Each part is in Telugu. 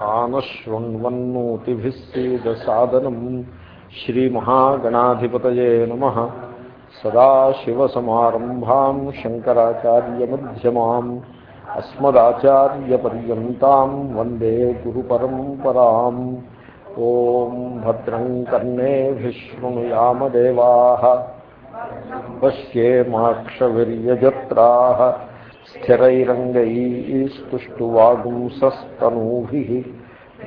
आनश्वन्वन्नोतिभिः सीदसादनम् श्रीमहागणाधिपतये नमः। सदाशिवसमारम्भाम् शङ्कराचार्यमध्यमाम् अस्मदाचार्यपर्यन्ताम् वंदे गुरुपरम्पराम्। ॐ भद्रम् कर्णे विष्णुयामदेवाः पश्येमाक्षवीर्यजत्राः స్థిరైరంగై స్తుష్టువాగుంసస్తనూభి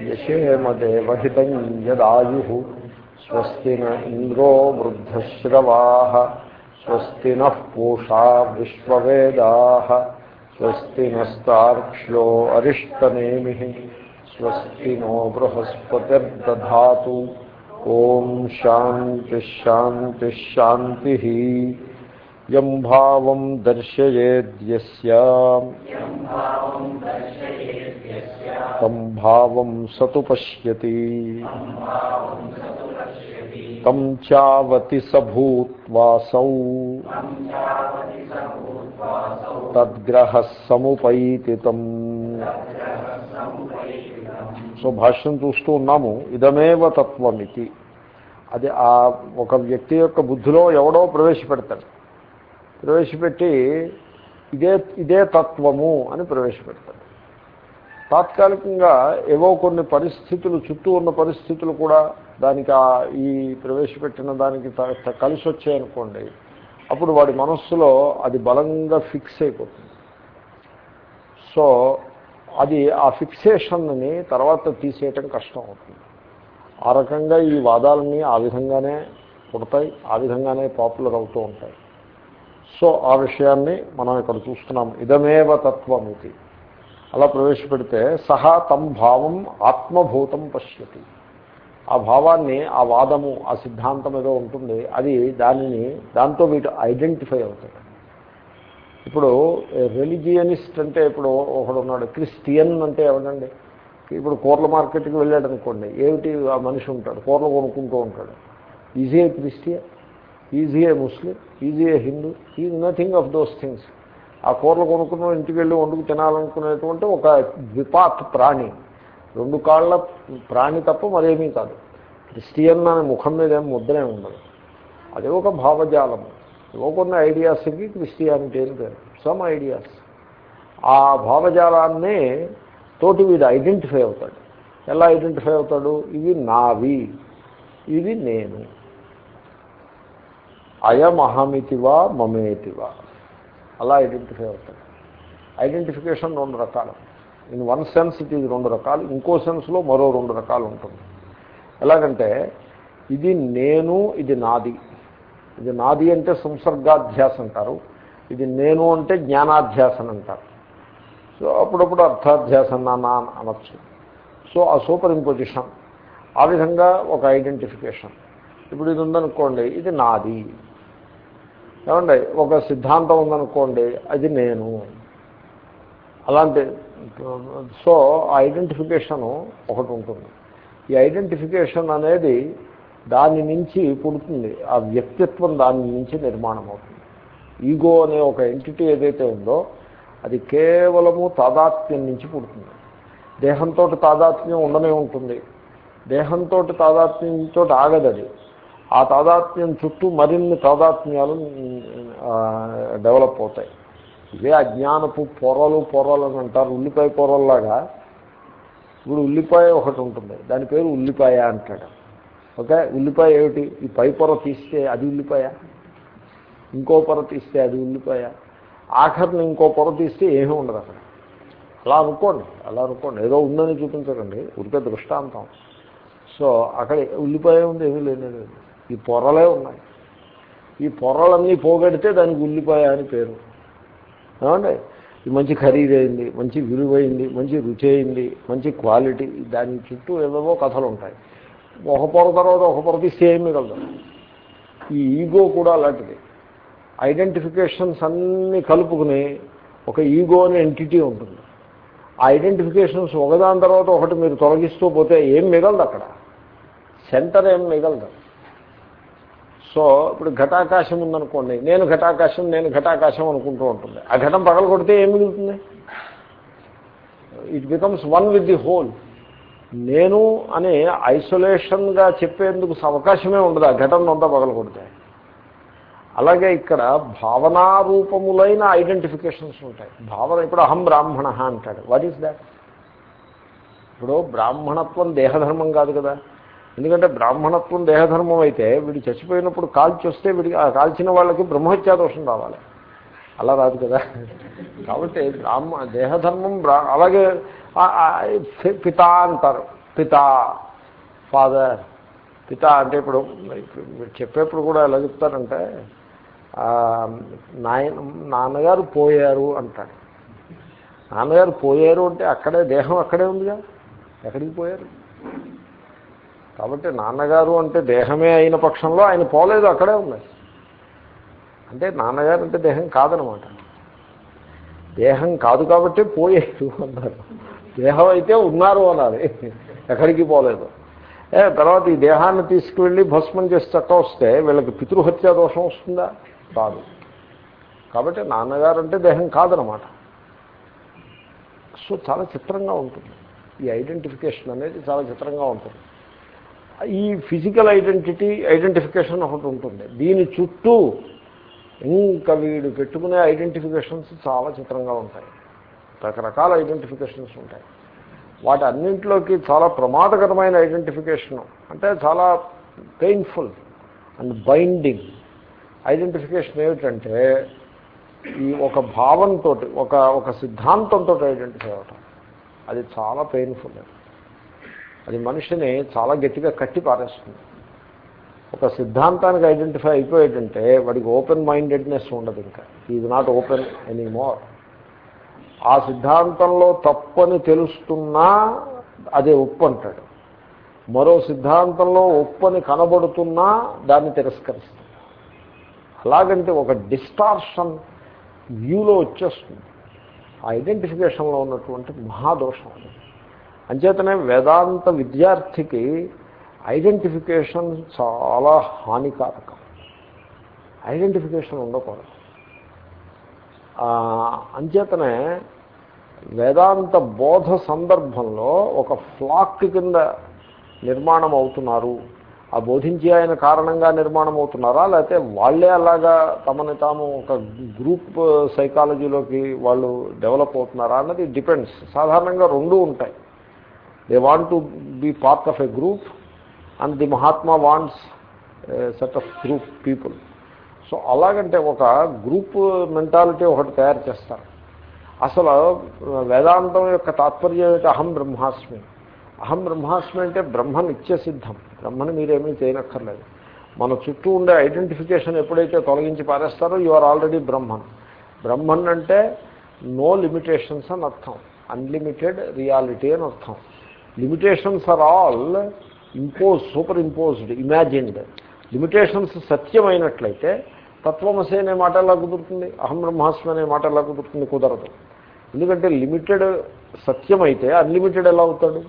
యశేమదేవహితం యదాయు స్వస్తి ఇంద్రో వృద్ధశ్రవా స్వస్తి నూషా విశ్వవేదా స్వస్తి నస్తాక్ష్యో అరిష్టనేమి స్వస్తి నో బృహస్పతిర్దా ఓం శాంతిశాంతిశాంతి యం భావం దర్శయేద్యస్య తం భావం సతు పశ్యతి తం చావతి సభూత్వాసౌ తద్గ్రహ సముపైతితం సో భాష్యం చూస్తూ ఉన్నాము. ఇదమేవ తత్వమితి. అది ఆ ఒక వ్యక్తి యొక్క బుద్ధిలో ఎవడో ప్రవేశపెడతాడు. ప్రవేశపెట్టి ఇదే ఇదే తత్వము అని ప్రవేశపెడతాడు. తాత్కాలికంగా ఏవో కొన్ని పరిస్థితులు చుట్టూ ఉన్న పరిస్థితులు కూడా దానికి ఈ ప్రవేశపెట్టిన దానికి కలిసి వచ్చాయనుకోండి అప్పుడు వాడి మనస్సులో అది బలంగా ఫిక్స్ అయిపోతుంది. సో అది ఆ ఫిక్సేషన్ని తర్వాత తీసేయటం కష్టం అవుతుంది. ఆ రకంగా ఈ వాదాలన్నీ ఆ విధంగానే పుడతాయి ఆ విధంగానే పాపులర్ అవుతూ ఉంటాయి. సో ఆ విషయాన్ని మనం ఇక్కడ చూస్తున్నాం ఇదమేవ తత్వం ఇది అలా ప్రవేశపెడితే సహా తమ్ భావం ఆత్మభూతం పశ్యతి. ఆ భావాన్ని ఆ వాదము ఆ సిద్ధాంతం ఏదో ఉంటుంది అది దానిని దాంతో వీటి ఐడెంటిఫై అవుతాడు ఇప్పుడు రిలిజియనిస్ట్ అంటే ఇప్పుడు ఒకడు ఉన్నాడు క్రిస్టియన్ అంటే ఎవడండి ఇప్పుడు కూరల మార్కెట్కి వెళ్ళాడు అనుకోండి ఏమిటి ఆ మనిషి ఉంటాడు? కూరలు కొనుక్కుంటూ ఉంటాడు. Is he Christian? Is he a Muslim is he a Hindu is nothing of those things ఆ కూరలు కొనుక్కున్న ఇంటికి వెళ్ళి వండుకు తినాలనుకునేటువంటి ఒక ద్విపాత్ ప్రాణి. రెండు కాళ్ళ ప్రాణి తప్ప మరేమీ కాదు. క్రిస్టియన్ అనే ముఖం మీద ఏం ముద్రే ఉండదు. అది ఒక భావజాలము ఏవో కొన్ని ఐడియాస్కి క్రిస్టియానిటీ అని పేరు. సమ్ ఐడియాస్ ఆ భావజాలాన్ని తోటి వీడు ఐడెంటిఫై అవుతాడు. ఎలా ఐడెంటిఫై అవుతాడు? ఇవి నావి. ఇది నేను. అయమహమితివా మమేతివా. అలా ఐడెంటిఫై అవుతాడు ఐడెంటిఫికేషన్ రెండు రకాలు. ఇన్ వన్ సెన్స్ ఇది రెండు రకాలు ఇంకో సెన్స్లో మరో రెండు రకాలు ఉంటుంది. ఎలాగంటే ఇది నేను ఇది నాది. ఇది నాది అంటే సంసర్గాధ్యాస అంటారు. ఇది నేను అంటే జ్ఞానాధ్యాసన అంటారు. సో అప్పుడప్పుడు అర్థాధ్యాసన అనొచ్చు. సో ఆ సూపర్ ఇంపోజిషన్ ఆ విధంగా ఒక ఐడెంటిఫికేషన్. ఇప్పుడు ఇది ఉందనుకోండి ఇది నాది. ఏమండి ఒక సిద్ధాంతం ఉందనుకోండి అది నేను. అలాంటి సో ఐడెంటిఫికేషను ఒకటి ఉంటుంది. ఈ ఐడెంటిఫికేషన్ అనేది దాని నుంచి పుడుతుంది. ఆ వ్యక్తిత్వం దాని నుంచి నిర్మాణం అవుతుంది ఈగో అనే ఒక ఎంటిటీ ఏదైతే ఉందో అది కేవలము తాదాత్మ్యం నుంచి పుడుతుంది. దేహంతో తాదాత్మ్యం ఉండనే ఉంటుంది. దేహంతో తాదాత్మ్యంతో ఆగదది. ఆ తాదాత్మ్యం చుట్టూ మరిన్ని తాదాత్మ్యాలు డెవలప్ అవుతాయి. ఇవే అజ్ఞానపు పొరలు పొరలు అని అంటారు ఉల్లిపాయ పొరల్లాగా. ఇప్పుడు ఉల్లిపాయ ఒకటి ఉంటుంది. దాని పేరు ఉల్లిపాయ అంటాడు. ఓకే? ఉల్లిపాయ ఏమిటి? ఈ పై పొర తీస్తే అది ఉల్లిపాయ ఇంకో పొర తీస్తే అది ఉల్లిపాయ ఆఖరిని ఇంకో పొర తీస్తే ఏమీ ఉండదు అక్కడ. అలా అనుకోండి అలా అనుకోండి. ఏదో ఉందని చూపించకండి ఉడికే దృష్టాంతం. సో అక్కడ ఉల్లిపాయ ఉంది ఏమీ లేనే ఈ పొరలే ఉన్నాయి. ఈ పొరలన్నీ పోగొడితే దానికి ఉల్లిపాయ అని పేరు. ఏమండి? ఇది మంచి ఖరీదైంది మంచి విలువైంది మంచి రుచి అయింది మంచి క్వాలిటీ దాని చుట్టూ ఏవేవో కథలు ఉంటాయి ఒక పొర తర్వాత ఒక పొర తీస్తే ఏం మిగలదు. ఈ ఈగో కూడా అలాంటిది. ఐడెంటిఫికేషన్స్ అన్నీ కలుపుకుని ఒక ఈగో అనే ఎంటిటీ ఉంటుంది. ఆ ఐడెంటిఫికేషన్స్ ఒకదాని తర్వాత ఒకటి మీరు తొలగిస్తూ పోతే ఏం మిగలదు అక్కడ. సెంటర్ ఏం మిగలదు. సో ఇప్పుడు ఘటాకాశం ఉందనుకోండి నేను ఘటాకాశం నేను ఘటాకాశం అనుకుంటూ ఉంటుంది. ఆ ఘటం పగలు కొడితే ఏం మిగులుతుంది? It becomes one with the whole నేను అని ఐసోలేషన్గా చెప్పేందుకు అవకాశమే ఉండదు ఆ ఘటన అంతా పగలకొడితే అలాగే ఇక్కడ భావనారూపములైన ఐడెంటిఫికేషన్స్ ఉంటాయి. భావన ఇప్పుడు అహం బ్రాహ్మణ అంటాడు. వాట్ ఈస్ దాట్ ఇప్పుడు బ్రాహ్మణత్వం దేహధర్మం కాదు కదా. ఎందుకంటే బ్రాహ్మణత్వం దేహధర్మం అయితే వీడు చచ్చిపోయినప్పుడు కాల్చి వస్తే వీడికి కాల్చిన వాళ్ళకి బ్రహ్మహత్యా దోషం రావాలి అలా రాదు కదా. కాబట్టి బ్రాహ్మ దేహధర్మం బ్రా అలాగే పిత అంటారు. పిత ఫాదర్. పిత అంటే ఇప్పుడు చెప్పేప్పుడు కూడా ఎలా చెప్తారంటే నాయన నాన్నగారు పోయారు అంటాడు. నాన్నగారు పోయారు అంటే అక్కడే దేహం అక్కడే ఉందిగా? ఎక్కడికి పోయారు? కాబట్టి నాన్నగారు అంటే దేహమే అయిన పక్షంలో ఆయన పోలేదు అక్కడే ఉన్నాయి అంటే నాన్నగారు అంటే దేహం కాదనమాట. దేహం కాదు కాబట్టి పోయేది అన్నారు దేహం అయితే ఉన్నారు అన్నారు ఎక్కడికి పోలేదు. తర్వాత ఈ దేహాన్ని తీసుకువెళ్ళి భస్మం చేసి చక్క వస్తే వీళ్ళకి పితృహత్యా దోషం వస్తుందా? కాదు కాబట్టి నాన్నగారు అంటే దేహం కాదనమాట. సో చాలా చిత్రంగా ఉంటుంది. ఈ ఐడెంటిఫికేషన్ అనేది చాలా చిత్రంగా ఉంటుంది. ఈ ఫిజికల్ ఐడెంటిటీ ఐడెంటిఫికేషన్ ఒకటి ఉంటుంది. దీని చుట్టూ ఇంకా వీడు పెట్టుకునే ఐడెంటిఫికేషన్స్ చాలా చిత్రంగా ఉంటాయి. రకరకాల ఐడెంటిఫికేషన్స్ ఉంటాయి. వాటి అన్నింటిలోకి చాలా ప్రమాదకరమైన ఐడెంటిఫికేషను అంటే చాలా పెయిన్ఫుల్ అండ్ బైండింగ్ ఐడెంటిఫికేషన్ ఏమిటంటే ఈ ఒక భావంతో ఒక ఒక సిద్ధాంతంతో ఐడెంటిఫై అవటం. అది చాలా పెయిన్ఫుల్ అది మనిషిని చాలా గట్టిగా కట్టి పారేస్తుంది. ఒక సిద్ధాంతానికి ఐడెంటిఫై అయిపోయేటంటే వాడికి ఓపెన్ మైండెడ్నెస్ ఉండదు ఇంకా. ఈజ్ నాట్ ఓపెన్ ఎనీమోర్ ఆ సిద్ధాంతంలో తప్పని తెలుస్తున్నా అదే ఒప్పు అంటాడు. మరో సిద్ధాంతంలో ఉప్పని కనబడుతున్నా దాన్ని తిరస్కరిస్తాడు అలాగంటే ఒక డిస్టార్షన్ వ్యూలో వచ్చేస్తుంది. ఆ ఐడెంటిఫికేషన్లో ఉన్నటువంటి మహాదోషం అది. అంచేతనే వేదాంత విద్యార్థికి ఐడెంటిఫికేషన్ చాలా హానికారకం. ఐడెంటిఫికేషన్ ఉండకూడదు. అంచేతనే వేదాంత బోధ సందర్భంలో ఒక ఫ్లాక్ కింద నిర్మాణం అవుతున్నారు. ఆ బోధించే ఆయన కారణంగా నిర్మాణం అవుతున్నారా? లేకపోతే వాళ్ళే అలాగా తమని తాము ఒక గ్రూప్ సైకాలజీలోకి వాళ్ళు డెవలప్ అవుతున్నారా? అన్నది డిపెండ్స్. సాధారణంగా రెండూ ఉంటాయి. They want to be part of a group and the Mahatma wants set of group people so అలాగంటే ఒక గ్రూప్ మెంటాలిటీ ఒకటి తయారు చేస్తారు. అసలు వేదాంతం యొక్క తాత్పర్యం ఏంటి అహం బ్రహ్మాస్మి. అహం బ్రహ్మాస్మి అంటే బ్రహ్మ నిత్య సిద్ధం. బ్రహ్మని మీరేమీ చేయనక్కర్లేదు. మన చుట్టూ ఉండే ఐడెంటిఫికేషన్ ఎప్పుడైతే తొలగించి పారేస్తారో you are already Brahman. Brahman అంటే నో లిమిటేషన్స్ అని అర్థం. అన్లిమిటెడ్ రియాలిటీ అని అర్థం. Limitations are all impose superimposed imagined limitations సత్యమైనట్లయితే తత్వమసి అనే మాట ఎలా కుదురుతుంది అహం బ్రహ్మాస్మి అనే మాట ఎలా కుదురుతుంది కుదరదు ఎందుకంటే లిమిటెడ్ సత్యమైతే అన్లిమిటెడ్ ఎలా అవుతాడు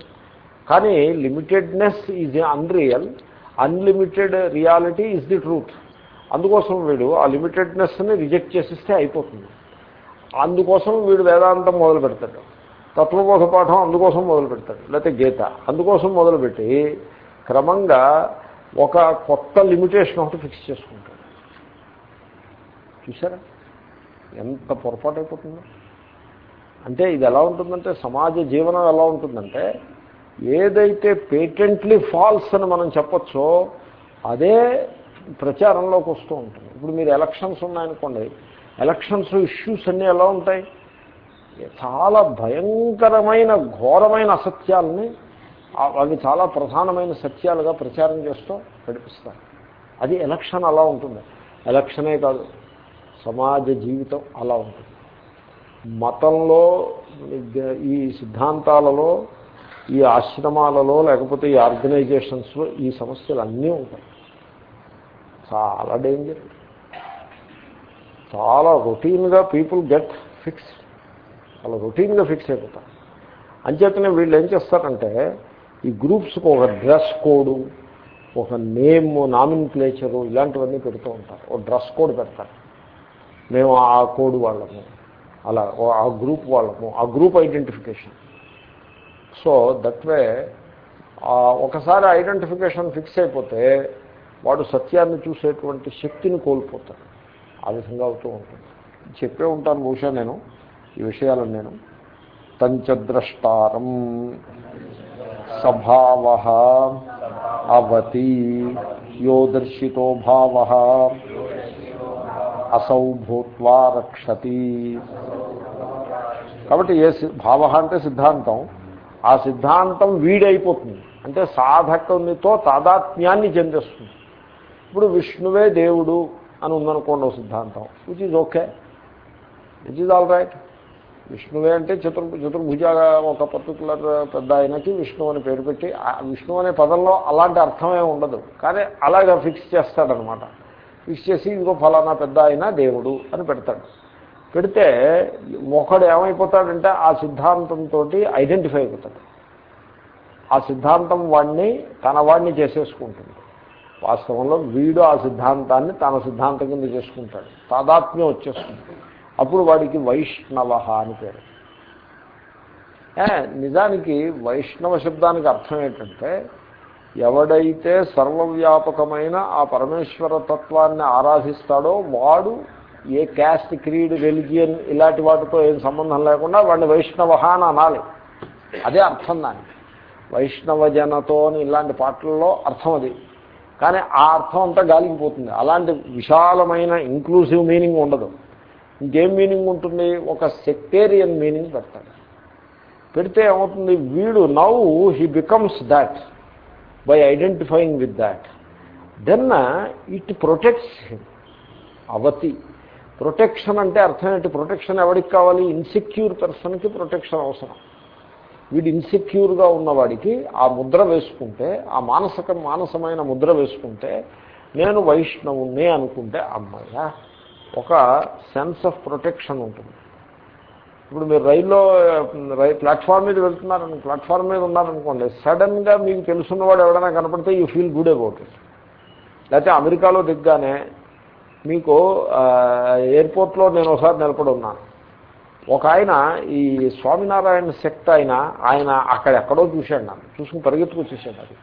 కానీ limitedness is unreal unlimited reality is the truth అందుకోసం వీడు ఆ లిమిటెడ్నెస్ని రిజెక్ట్ చేసిస్తే అయిపోతుంది అందుకోసం వీడు వేదాంతం మొదలు పెడతాడు తత్వబోధ పాఠం అందుకోసం మొదలు పెడతాడు లేకపోతే గీత. అందుకోసం మొదలుపెట్టి క్రమంగా ఒక కొత్త లిమిటేషన్ ఒకటి ఫిక్స్ చేసుకుంటాడు. చూసారా ఎంత పొరపాటు అయిపోతుందో. అంటే ఇది ఎలా ఉంటుందంటే సమాజ జీవనం ఎలా ఉంటుందంటే ఏదైతే పేటెంట్లీ ఫాల్స్ అని మనం చెప్పచ్చో అదే ప్రచారంలోకి వస్తూ ఉంటుంది. ఇప్పుడు మీరు ఎలక్షన్స్ ఉన్నాయనుకోండి ఎలక్షన్స్ ఇష్యూస్ అన్నీ ఎలా ఉంటాయి? చాలా భయంకరమైన ఘోరమైన అసత్యాలని అవి చాలా ప్రధానమైన సత్యాలుగా ప్రచారం చేస్తూ నడిపిస్తారు. అది ఎలక్షన్ అలా ఉంటుంది. ఎలక్షనే కాదు సమాజ జీవితం అలా ఉంటుంది. మతంలో ఈ సిద్ధాంతాలలో ఈ ఆశ్రమాలలో లేకపోతే ఈ ఆర్గనైజేషన్స్లో ఈ సమస్యలు అన్నీ ఉంటాయి. చాలా డేంజర్. చాలా రొటీన్గా పీపుల్ గెట్ ఫిక్స్ చాలా రొటీన్గా ఫిక్స్ అయిపోతారు. అంచేతనే వీళ్ళు ఏం చేస్తారంటే ఈ గ్రూప్స్కి ఒక డ్రెస్ కోడు ఒక నేమ్ నామిన్ ప్లేచరు ఇలాంటివన్నీ పెడుతూ ఉంటారు. ఒక డ్రెస్ కోడ్ పెడతారు. మేము ఆ కోడ్ వాళ్ళము అలా ఆ గ్రూప్ వాళ్ళము ఆ group identification. So that way ఒకసారి ఐడెంటిఫికేషన్ ఫిక్స్ అయిపోతే వాడు సత్యాన్ని చూసేటువంటి శక్తిని కోల్పోతాడు. ఆ విధంగా అవుతూ ఉంటుంది. చెప్పే ఉంటాను బహుశా నేను. ఈ విషయాలను నేను తంచద్రష్టారం సభావ అవతి యో దర్శితో భావ అసౌ భూత్వా రక్షతి. కాబట్టి ఏ భావ అంటే సిద్ధాంతం. ఆ సిద్ధాంతం వీడైపోతుంది. అంటే సాధకునితో తాదాత్మ్యాన్ని చెందిస్తుంది ఇప్పుడు విష్ణువే దేవుడు అని ఉందనుకోండి సిద్ధాంతం. Which is okay. Which is all right. విష్ణువే అంటే చతుర్ చతుర్భుజ ఒక పర్టికులర్ పెద్ద ఆయనకి విష్ణు అని పేరు పెట్టి విష్ణు అనే పదంలో అలాంటి అర్థమే ఉండదు. కానీ అలాగా ఫిక్స్ చేస్తాడనమాట. ఫిక్స్ చేసి ఇంకో ఫలానా పెద్ద ఆయన దేవుడు అని పెడతాడు. పెడితే ఒకడు ఏమైపోతాడంటే ఆ సిద్ధాంతంతో ఐడెంటిఫై అయిపోతాడు ఆ సిద్ధాంతం వాడిని తన వాడిని చేసేసుకుంటుంది. వాస్తవంలో వీడు ఆ సిద్ధాంతాన్ని తన సిద్ధాంతం కింద చేసుకుంటాడు. తాదాత్మ్యం వచ్చేస్తుంది. అప్పుడు వాడికి వైష్ణవ అని పేరు. నిజానికి వైష్ణవ శబ్దానికి అర్థం ఏంటంటే ఎవడైతే సర్వవ్యాపకమైన ఆ పరమేశ్వర తత్వాన్ని ఆరాధిస్తాడో వాడు ఏ క్యాస్ట్ క్రీడ్ రెలిజియన్ ఇలాంటి వాటితో ఏం సంబంధం లేకుండా వాడిని వైష్ణవ అని అనాలి. అదే అర్థం దానికి. వైష్ణవ జనతో అని ఇలాంటి పాటల్లో అర్థం అది. కానీ ఆ అర్థం అంతా గాలిగిపోతుంది అలాంటి విశాలమైన ఇంక్లూసివ్ మీనింగ్ ఉండదు. ఇంకేం మీనింగ్ ఉంటుంది? ఒక సెక్టేరియన్ మీనింగ్ పెడతాడు. పెడితే ఏమవుతుంది? వీడు now he becomes that by identifying with that then it protects him అవతి protection అంటే అర్థం ఏంటి? ప్రొటెక్షన్ ఎవరికి కావాలి? ఇన్సెక్యూర్ పర్సన్కి ప్రొటెక్షన్ అవసరం. వీడు ఇన్సెక్యూర్గా ఉన్నవాడికి ఆ ముద్ర వేసుకుంటే ఆ మానసిక మానసమైన ముద్ర వేసుకుంటే నేను వైష్ణవుణ్ణి అనుకుంటే అమ్మాయ్యా ఒక సెన్స్ ఆఫ్ ప్రొటెక్షన్ ఉంటుంది. ఇప్పుడు మీరు రైల్లో రై ప్లాట్ఫామ్ మీద వెళ్తున్నారని ప్లాట్ఫామ్ మీద ఉన్నారనుకోండి సడన్గా మీకు తెలుసున్నవాడు ఎవడైనా కనపడితే you feel good about it. లేకపోతే అమెరికాలో దిగ్గానే మీకు ఎయిర్పోర్ట్లో నేను ఒకసారి నిలబడి ఉన్నాను. ఒక ఆయన ఈ స్వామినారాయణ శక్తి ఆయన ఆయన అక్కడెక్కడో చూశాడు నన్ను. చూసుకుని పరిగెత్తుకు వచ్చేసాడు అది.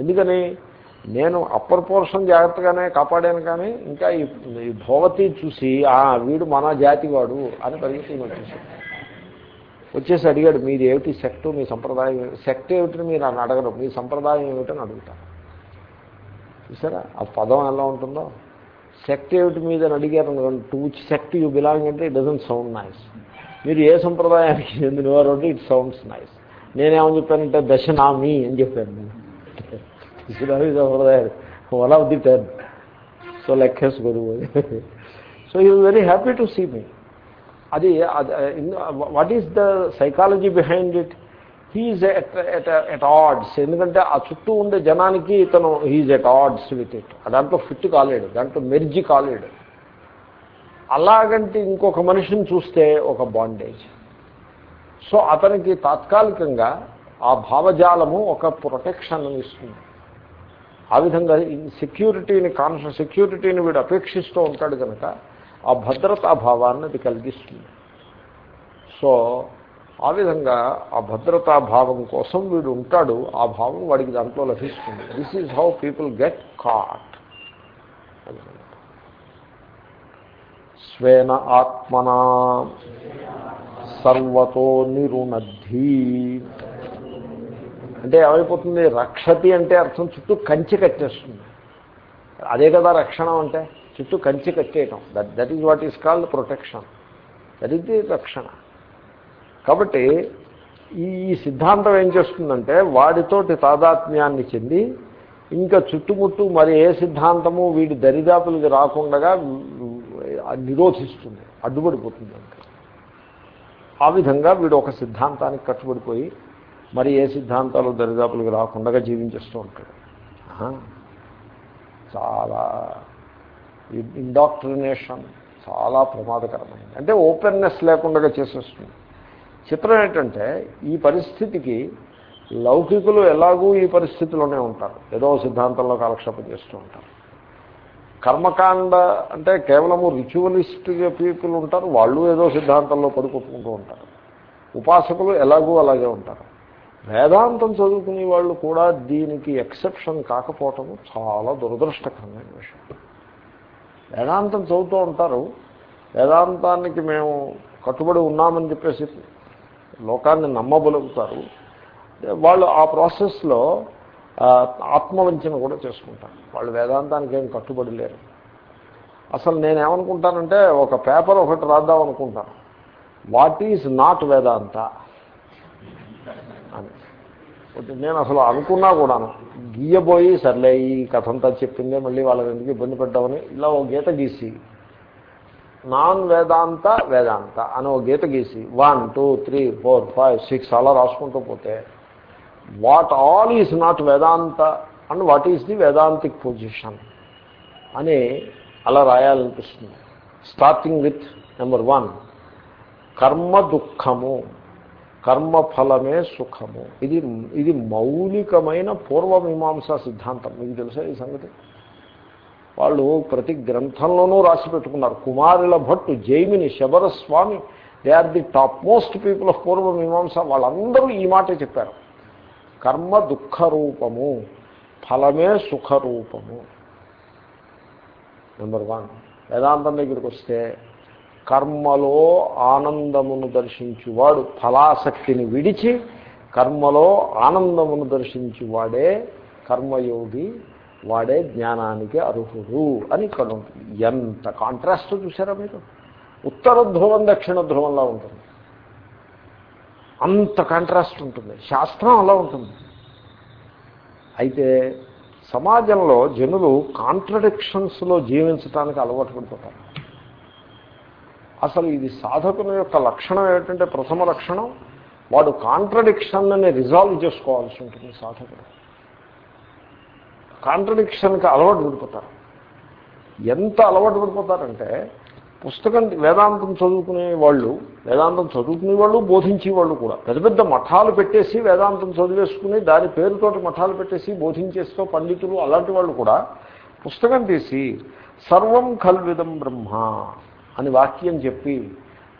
ఎందుకని? నేను అప్పర్ పోర్షన్ జాగ్రత్తగానే కాపాడాను కానీ ఇంకా ఈ భోవతి చూసి ఆ వీడు మన జాతి వాడు అని పరిగెత్తుకుని వచ్చేసాడు వచ్చేసి అడిగాడు మీది ఏమిటి సెక్ట్? మీ సంప్రదాయం శక్తి ఏమిటని మీరు అని అడగరు. మీ సంప్రదాయం ఏమిటని అడుగుతారు చూసారా? ఆ పదం ఎలా ఉంటుందో? శక్తి ఏమిటి మీద అని అడిగారు టు విచ్ శక్తి యూ బిలాంగ్ అంటే ఇట్ డజంట్ సౌండ్ నైస్ మీరు ఏ సంప్రదాయానికి చెందినవారు అంటే ఇట్ సౌండ్స్ నైస్ నేనేమని చెప్పానంటే దశనామి అని చెప్పాను Islami one of the ten so లెక్కేసుకోదు so you very happy to see me అది what is the psychology behind it he's at odds ఎందుకంటే ఆ చుట్టూ ఉండే జనానికి ఇతను he's at odds with it దాంట్లో ఫిట్ కాలేడు దాంట్లో మెర్జి కాలేడు అలాగంటే ఇంకొక మనిషిని చూస్తే ఒక బాండేజ్ సో అతనికి తాత్కాలికంగా ఆ భావజాలము ఒక ప్రొటెక్షన్ ఇస్తుంది ఆ విధంగా సెక్యూరిటీని కాన్ష సెక్యూరిటీని వీడు అపేక్షిస్తూ ఉంటాడు కనుక ఆ భద్రతా భావాన్ని అది కలిగిస్తుంది. సో ఆ విధంగా ఆ భద్రతా భావం కోసం వీడు ఉంటాడు ఆ భావం వాడికి దాంట్లో లభిస్తుంది. This is how people get caught స్వేన ఆత్మనా సర్వతో నిరుణద్ధి అంటే ఏమైపోతుంది? రక్షతి అంటే అర్థం చుట్టూ కంచి కట్టేస్తుంది. అదే కదా రక్షణ అంటే? చుట్టూ కంచి కట్టేయటం. That that is what is called protection that is the రక్షణ. కాబట్టి ఈ సిద్ధాంతం ఏం చేస్తుందంటే వాడితోటి తాదాత్మ్యాన్ని చెంది ఇంకా చుట్టుముట్టు మరి ఏ సిద్ధాంతము వీడి దరిదాపులకి రాకుండా నిరోధిస్తుంది అడ్డుపడిపోతుంది అంటే ఆ విధంగా వీడు ఒక సిద్ధాంతానికి కట్టుబడిపోయి మరి ఏ సిద్ధాంతాలు దరిదాపులకు రాకుండా జీవించేస్తూ ఉంటాడు. చాలా ఇండాక్ట్రినేషన్ చాలా ప్రమాదకరమైంది అంటే ఓపెన్నెస్ లేకుండా చేసేస్తుంది. చిత్రం ఏంటంటే ఈ పరిస్థితికి లౌకికులు ఎలాగూ ఈ పరిస్థితిలోనే ఉంటారు. ఏదో సిద్ధాంతంలో కాలక్షేపం చేస్తూ ఉంటారు. కర్మకాండ అంటే కేవలము రిచువలిస్ట్ పీపుల్ ఉంటారు వాళ్ళు ఏదో సిద్ధాంతంలో పడుకుంటూ ఉంటారు. ఉపాసకులు ఎలాగూ అలాగే ఉంటారు. వేదాంతం చదువుకునే వాళ్ళు కూడా దీనికి ఎక్సెప్షన్ కాకపోవటం చాలా దురదృష్టకరమైన విషయం. వేదాంతం చదువుతూ ఉంటారు. వేదాంతానికి మేము కట్టుబడి ఉన్నామని చెప్పేసి లోకాన్ని నమ్మబలుగుతారు. వాళ్ళు ఆ ప్రాసెస్లో ఆత్మవంచన కూడా చేసుకుంటారు. వాళ్ళు వేదాంతానికి ఏం కట్టుబడి లేరు. అసలు నేనేమనుకుంటానంటే ఒక పేపర్ ఒకటి రాద్దాం అనుకుంటాను వాట్ ఈజ్ నాట్ వేదాంత? నేను అసలు అనుకున్నా కూడాను. గీయబోయి సర్లే ఈ కథ అంతా చెప్పిందే మళ్ళీ వాళ్ళకి ఎందుకు ఇబ్బంది పెట్టామని ఇలా ఓ గీత గీసి నాన్ వేదాంత వేదాంత అని ఓ గీత గీసి one two three four five six అలా రాసుకుంటూ పోతే what all is not Vedanta and what is the Vedantic position అని అలా రాయాలనిపిస్తుంది. Starting with number one karma దుఃఖము. కర్మఫలమే సుఖము. ఇది ఇది మౌలికమైన పూర్వమీమాంసా సిద్ధాంతం. మీకు తెలుసా ఈ సంగతి? వాళ్ళు ప్రతి గ్రంథంలోనూ రాసి పెట్టుకున్నారు. Kumarila Bhatta Jaimini Shabaraswami they are the top most people of Purva Mimamsa వాళ్ళందరూ ఈ మాటే చెప్పారు. కర్మ దుఃఖరూపము ఫలమే సుఖరూపము. Number one. వేదాంతం దగ్గరికి వస్తే కర్మలో ఆనందమును దర్శించువాడు ఫలాసక్తిని విడిచి కర్మలో ఆనందమును దర్శించువాడే కర్మయోగి వాడే జ్ఞానానికి అర్హుడు అని ఇక్కడ ఉంటుంది ఎంత కాంట్రాస్ట్ చూసారా మీరు? ఉత్తర ధ్రువం దక్షిణ ధ్రువంలా ఉంటుంది. అంత కాంట్రాస్ట్ ఉంటుంది. శాస్త్రం అలా ఉంటుంది. అయితే సమాజంలో జనులు కాంట్రడిక్షన్స్లో జీవించడానికి అలవాటు పడిపోతారు. అసలు ఇది సాధకుని యొక్క లక్షణం ఏమిటంటే ప్రథమ లక్షణం? వాడు కాంట్రడిక్షన్ని రిజాల్వ్ చేసుకోవాల్సి ఉంటుంది సాధకుడు. కాంట్రడిక్షన్కి అలవాటు పడిపోతారు. ఎంత అలవాటు పడిపోతారంటే పుస్తకం వేదాంతం చదువుకునే వాళ్ళు వేదాంతం చదువుకునే వాళ్ళు బోధించే వాళ్ళు కూడా. పెద్ద పెద్ద మఠాలు పెట్టేసి వేదాంతం చదివేసుకుని దాని పేరుతోటి మఠాలు పెట్టేసి బోధించేస్తూ పండితులు అలాంటి వాళ్ళు కూడా పుస్తకం తీసి సర్వం కల్విదం బ్రహ్మ అని వాక్యం చెప్పి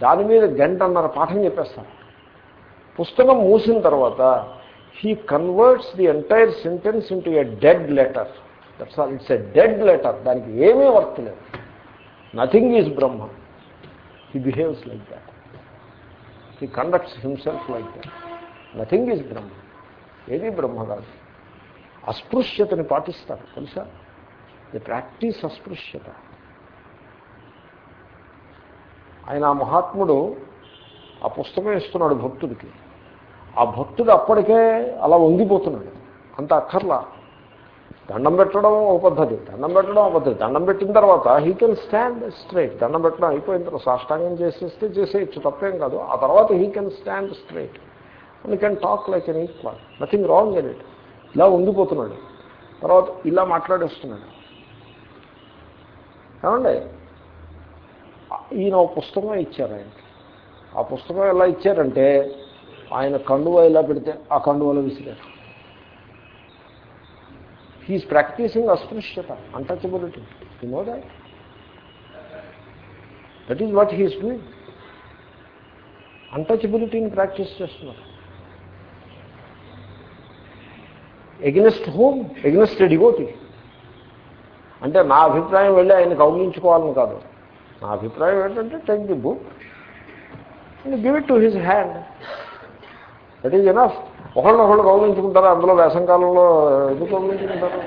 దాని మీద గంటన్నర పాఠం చెప్పేస్తాను పుస్తకం మూసిన తర్వాత he converts the entire sentence into a dead letter that's all it's a dead letter దానికి ఏమీ వర్త్ లేదు. Nothing is Brahma he behaves like that he conducts himself like that nothing is Brahma ఏది బ్రహ్మ కాదు. అస్పృశ్యతని పాటిస్తారు తెలుసా? ది ప్రాక్టీస్ అస్పృశ్యత. ఆయన ఆ మహాత్ముడు ఆ పుస్తకం ఇస్తున్నాడు భక్తుడికి. ఆ భక్తుడు అప్పటికే అలా వంగిపోతున్నాడు. అంత అక్కర్లా. దండం పెట్టడం ఒక పద్ధతి దండం పెట్టడం ఒక పద్ధతి. దండం పెట్టిన తర్వాత హీ కెన్ స్టాండ్ స్ట్రైట్ దండం పెట్టడం అయిపోయిన తర్వాత సాష్టాంగం చేసేస్తే చేసేయచ్చు తప్పేం కాదు. ఆ తర్వాత he can stand straight and can talk like an equal nothing wrong in it ఇలా ఉండిపోతున్నాడు తర్వాత ఇలా మాట్లాడేస్తున్నాడు. ఏమండి? ఈయన ఒక పుస్తకం ఇచ్చారు ఆయన. ఆ పుస్తకం ఎలా ఇచ్చారంటే ఆయన కండువ ఇలా పెడితే ఆ కండువలో విసిరారు. హీఈస్ ప్రాక్టీసింగ్ అస్పృశ్యత untouchability you know that that is what he's doing అంటచబిలిటీని practice చేస్తున్నారు. ఎగ్నెస్ట్ హోమ్ ఎగ్నెస్ట్ డివోటీ అంటే నా అభిప్రాయం వెళ్ళి ఆయన కౌగిలించుకోవాలని కాదు. నా అభిప్రాయం ఏంటంటే take the book and give it to his hand that is enough ఒకళ్ళు ఒకళ్ళు కౌగిలించుకుంటారు అందులో వేసంకాలంలో ఎందుకు గౌరవించుకుంటారు?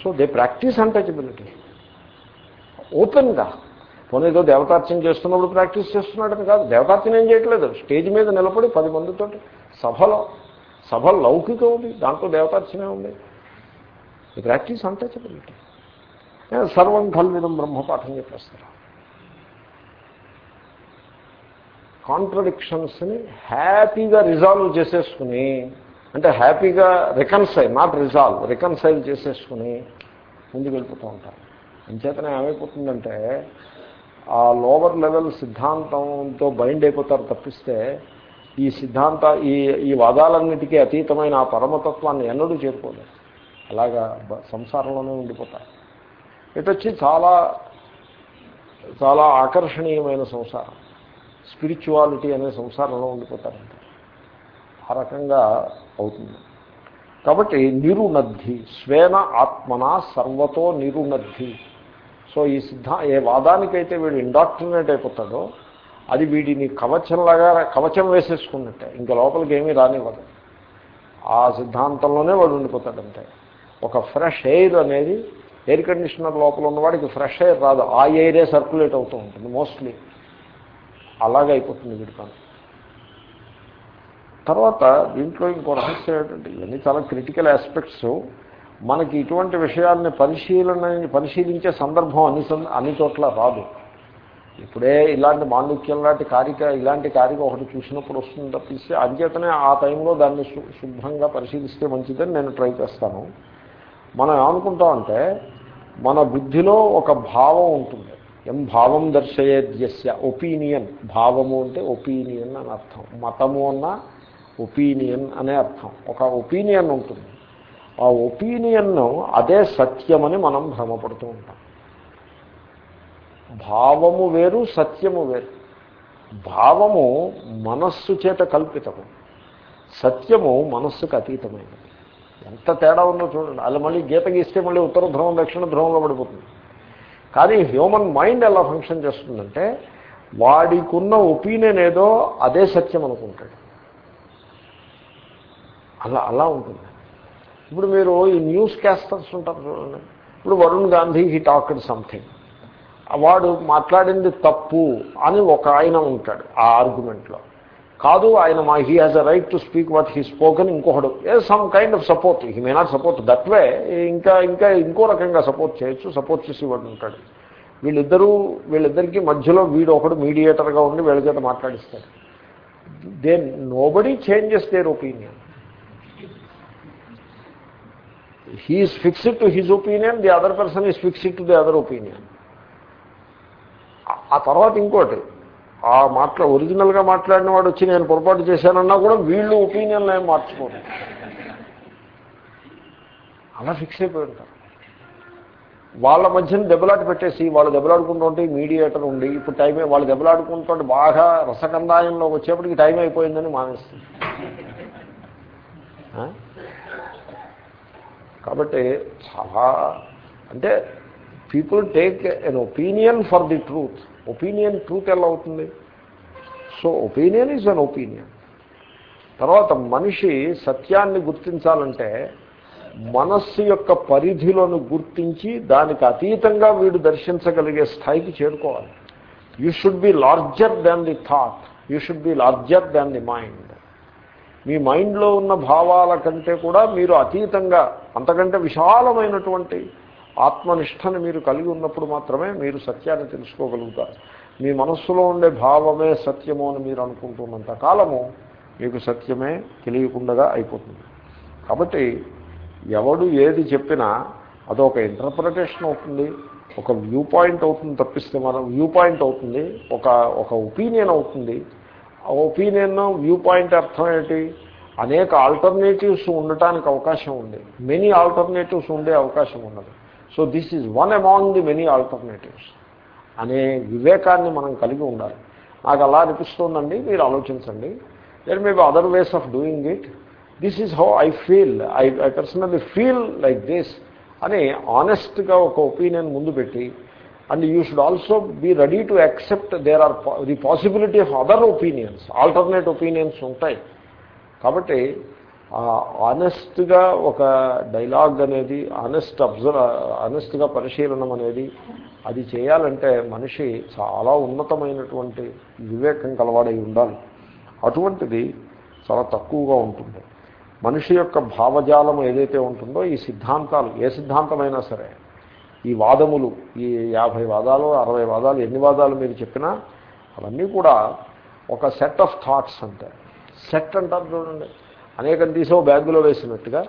సో దే ప్రాక్టీస్ అన్టచబిలిటీ ఓపెన్గా పోనీ ఏదో దేవతార్చన చేస్తున్నప్పుడు ప్రాక్టీస్ చేస్తున్నాడని కాదు. దేవతార్చన ఏం చేయట్లేదు. స్టేజ్ మీద నిలబడి పది మందితో సభలో సభ లౌకికం ఉంది. దాంట్లో దేవతార్చనే ఉంది. ఈ ప్రాక్టీస్ అన్టచబిలిటీ సర్వం కల్విదం బ్రహ్మపాఠం చెప్పేస్తారు. కాంట్రడిక్షన్స్ని హ్యాపీగా రిజాల్వ్ చేసేసుకుని అంటే హ్యాపీగా రికన్సైల్ నాట్ రిజాల్వ్ రికన్సైల్ చేసేసుకుని ముందుకు వెళ్ళిపోతూ ఉంటారు. అంచేతనే ఏమైపోతుందంటే ఆ లోవర్ లెవెల్ సిద్ధాంతంతో బైండ్ అయిపోతారు తప్పిస్తే ఈ సిద్ధాంత ఈ ఈ వాదాలన్నిటికీ అతీతమైన ఆ పరమతత్వాన్ని ఎన్నడూ చేరుకోలేదు. అలాగా సంసారంలోనే ఉండిపోతారు. ఇటు వచ్చి చాలా చాలా ఆకర్షణీయమైన సంసారం. స్పిరిచువాలిటీ అనే సంసారంలో ఉండిపోతారంట. ఆ రకంగా అవుతుంది. కాబట్టి నిరునద్ధి స్వేన ఆత్మన సర్వతో నిరునద్ధి. సో ఈ సిద్ధా ఏ వాదానికైతే వీడు ఇండాక్ట్రినేట్ అయిపోతాడో అది వీడిని కవచంలాగా కవచం వేసేసుకున్నట్టే. ఇంకా లోపలికి ఏమీ రానివ్వదు. ఆ సిద్ధాంతంలోనే వాడు ఉండిపోతాడంటే ఒక ఫ్రెష్ ఎయిర్ అనేది ఎయిర్ కండిషనర్ లోపల ఉన్నవాడికి ఫ్రెష్ ఎయిర్ రాదు. ఆ ఎయిరే సర్క్యులేట్ అవుతూ ఉంటుంది మోస్ట్లీ అలాగే అయిపోతుంది వీడికాను తర్వాత దీంట్లో ఇంకో రహస్యం ఏంటంటే ఇవన్నీ చాలా క్రిటికల్ ఆస్పెక్ట్స్ మనకి ఇటువంటి విషయాల్ని పరిశీలన పరిశీలించే సందర్భం అన్ని అన్ని చోట్ల రాదు. ఇప్పుడే ఇలాంటి మాండుక్యం లాంటి కారిక ఇలాంటి కారిక ఒకటి చూసినప్పుడు వస్తుంది తప్పిస్తే అంచేతనే ఆ టైంలో దాన్ని శుభ్రంగా పరిశీలిస్తే మంచిదని నేను ట్రై చేస్తాను. మనం ఏమనుకుంటామంటే మన బుద్ధిలో ఒక భావం ఉంటుంది. ఎం భావం దర్శయేద్యస్య ఒపీనియన్. భావము అంటే ఒపీనియన్ అని అర్థం. మతము అన్న ఒపీనియన్ అనే అర్థం. ఒక ఒపీనియన్ ఉంటుంది. ఆ ఒపీనియన్ను అదే సత్యమని మనం భ్రమపడుతూ ఉంటాం. భావము వేరు సత్యము వేరు. భావము మనస్సు చేత కల్పితము. సత్యము మనస్సుకు అతీతమైనది. ఎంత తేడా ఉందో చూడండి. అలా మళ్ళీ గీత గీస్తే మళ్ళీ ఉత్తర ధ్రువం దక్షిణ ధ్రువంలో పడిపోతుంది. కానీ హ్యూమన్ మైండ్ ఎలా ఫంక్షన్ చేస్తుందంటే వాడికున్న ఒపీనియన్ ఏదో అదే సత్యం అనుకుంటాడు. అలా అలా ఉంటుంది. ఇప్పుడు మీరు ఈ న్యూస్ క్యాస్టర్స్ ఉంటారు చూడండి. ఇప్పుడు Varun Gandhi he talked something. వాడు మాట్లాడింది తప్పు అని ఒక ఆయన ఉంటాడు ఆ ఆర్గ్యుమెంట్లో. కాదు ఆయన మా he has a right to speak what he spoken ఇంకొకడు a some kind of support he may not support that way ఇంకా ఇంకా ఇంకో రకంగా సపోర్ట్ చేయొచ్చు. సపోర్ట్ చేసి వాడు ఉంటాడు. వీళ్ళిద్దరూ వీళ్ళిద్దరికీ మధ్యలో వీడు ఒకడు మీడియేటర్గా ఉండి వీళ్ళ చేత మాట్లాడిస్తాడు. They nobody changes their opinion he's fixed to his opinion the other person is fixed to the other opinion ఆ తర్వాత ఇంకోటి ఆ మాట్లా ఒరిజినల్గా మాట్లాడిన వాడు వచ్చి నేను పొరపాటు చేశానన్నా కూడా వీళ్ళు ఒపీనియన్లు ఏం మార్చుకోరు. అలా ఫిక్స్ అయిపోయి ఉంటారు. వాళ్ళ మధ్యన దెబ్బలాట పెట్టేసి వాళ్ళు దెబ్బలాడుకుంటుంటే మీడియేటర్ ఉండి ఇప్పుడు టైం వాళ్ళు దెబ్బలాడుకుంటుంటే బాగా రసకందాయంలోకి వచ్చేప్పటికి టైం అయిపోయిందని మానేస్తుంది కాబట్టి చాలా అంటే people take an opinion for the truth opinion truth ఎలా అవుతుంది? So opinion is an opinion. తర్వాత మనిషి సత్యాన్ని గుర్తించాలంటే మనస్సు యొక్క పరిధిలోను గుర్తించి దానికి అతీతంగా వీడు దర్శించగలిగే స్థాయికి చేరుకోవాలి. You should be larger than the thought you should be larger than the mind మీ మైండ్లో ఉన్న భావాల కంటే కూడా మీరు అతీతంగా అంతకంటే విశాలమైనటువంటి ఆత్మనిష్టని మీరు కలిగి ఉన్నప్పుడు మాత్రమే మీరు సత్యాన్ని తెలుసుకోగలుగుతారు. మీ మనస్సులో ఉండే భావమే సత్యము అని మీరు అనుకుంటున్నంత కాలము మీకు సత్యమే తెలియకుండా అయిపోతుంది. కాబట్టి ఎవడు ఏది చెప్పినా అదొక ఇంటర్ప్రిటేషన్ అవుతుంది ఒక వ్యూ పాయింట్ అవుతుంది తప్పిస్తే మనం వ్యూ పాయింట్ అవుతుంది ఒక ఒక ఒపీనియన్ అవుతుంది. ఆ ఒపీనియన్ వ్యూ పాయింట్ అర్థం ఏంటి? అనేక ఆల్టర్నేటివ్స్ ఉండటానికి అవకాశం ఉంది. మెనీ ఆల్టర్నేటివ్స్ ఉండే అవకాశం ఉన్నది. So this is one among the many alternatives అనే వివేకాన్ని మనం కలిగి ఉండాలి. నాకు అలా అనిపిస్తుందండి మీరు ఆలోచించండి. There may be other ways of doing it this is how I feel I I personally feel like this అని ఆనెస్ట్గా ఒక ఒపీనియన్ ముందు పెట్టి and you should also be ready to accept there are the possibility of other opinions alternate opinions ఉంటాయి. కాబట్టి ఆనెస్ట్గా ఒక డైలాగ్ అనేది ఆనెస్ట్ అబ్జర్వ్ ఆనెస్ట్గా పరిశీలనం అనేది అది చేయాలంటే మనిషి చాలా ఉన్నతమైనటువంటి వివేకం కలవాడై ఉండాలి. అటువంటిది చాలా తక్కువగా ఉంటుంది. మనిషి యొక్క భావజాలం ఏదైతే ఉంటుందో ఈ సిద్ధాంతాలు ఏ సిద్ధాంతమైనా సరే ఈ వాదములు ఈ యాభై వాదాలు అరవై వాదాలు ఎన్ని వాదాలు మీరు చెప్పినా అవన్నీ కూడా ఒక సెట్ ఆఫ్ థాట్స్ అంటే సెట్ అంటారు చూడండి. అనేకం తీసో బ్యాగులో వేసినట్టుగా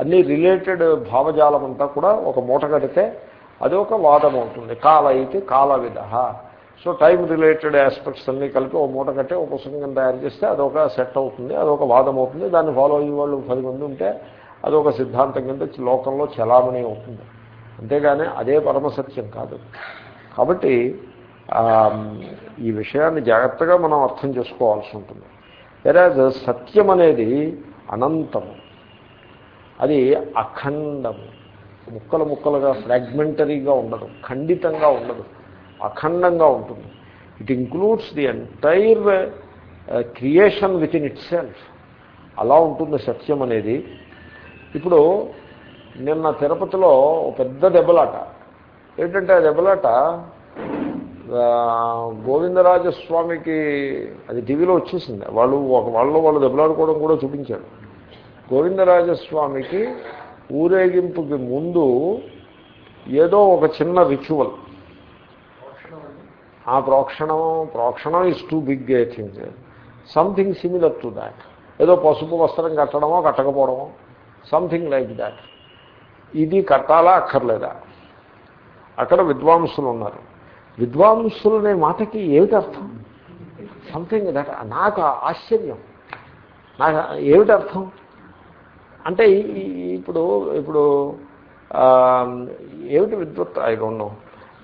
అన్ని రిలేటెడ్ భావజాలం అంతా కూడా ఒక మూట కడితే అది ఒక వాదం అవుతుంది. కాల అయితే కాల విధ. సో టైం రిలేటెడ్ ఆస్పెక్ట్స్ అన్నీ కలిపి ఒక మూట కట్టే ఒక పుస్తకం తయారు చేస్తే అదొక సెట్ అవుతుంది అదొక వాదం అవుతుంది. దాన్ని ఫాలో అయ్యే వాళ్ళు పది మంది ఉంటే అదొక సిద్ధాంతం కింద లోకంలో చలామణి అవుతుంది. అంతేగాని అదే పరమసత్యం కాదు. కాబట్టి ఈ విషయాన్ని జాగ్రత్తగా మనం అర్థం చేసుకోవాల్సి ఉంటుంది. వెరాజ్ సత్యం అనేది అనంతము. అది అఖండము. ముక్కలు ముక్కలుగా ఫ్రాగ్మెంటరీగా ఉండదు. ఖండితంగా ఉండదు. అఖండంగా ఉంటుంది. It includes the entire creation within itself అలా ఉంటుంది సత్యం అనేది. ఇప్పుడు నిన్న తిరుపతిలో ఒక పెద్ద దెబ్బలాట. ఏంటంటే ఆ దెబ్బలాట గోవిందరాజస్వామికి అది టీవీలో వచ్చేసింది. వాళ్ళు ఒక వాళ్ళు వాళ్ళు దెబ్బలాడుకోవడం కూడా చూపించాడు గోవిందరాజస్వామికి ఊరేగింపుకి ముందు ఏదో ఒక చిన్న రిచువల్ ఆ ప్రోక్షణం ప్రోక్షణం is too big a thing something similar to that ఏదో పసుపు వస్త్రం కట్టడమో కట్టకపోవడమో. సంథింగ్ లైక్ దాట్ ఇది కట్టాలా అక్కర్లేదా? అక్కడ విద్వాంసులు ఉన్నారు. విద్వాంసులు అనే మాటకి ఏమిటి అర్థం సంథింగ్ దట్ నాకు ఆశ్చర్యం. నాకు ఏమిటి అర్థం అంటే ఇప్పుడు ఇప్పుడు ఏమిటి విద్వత్? ఐ డోంట్ నో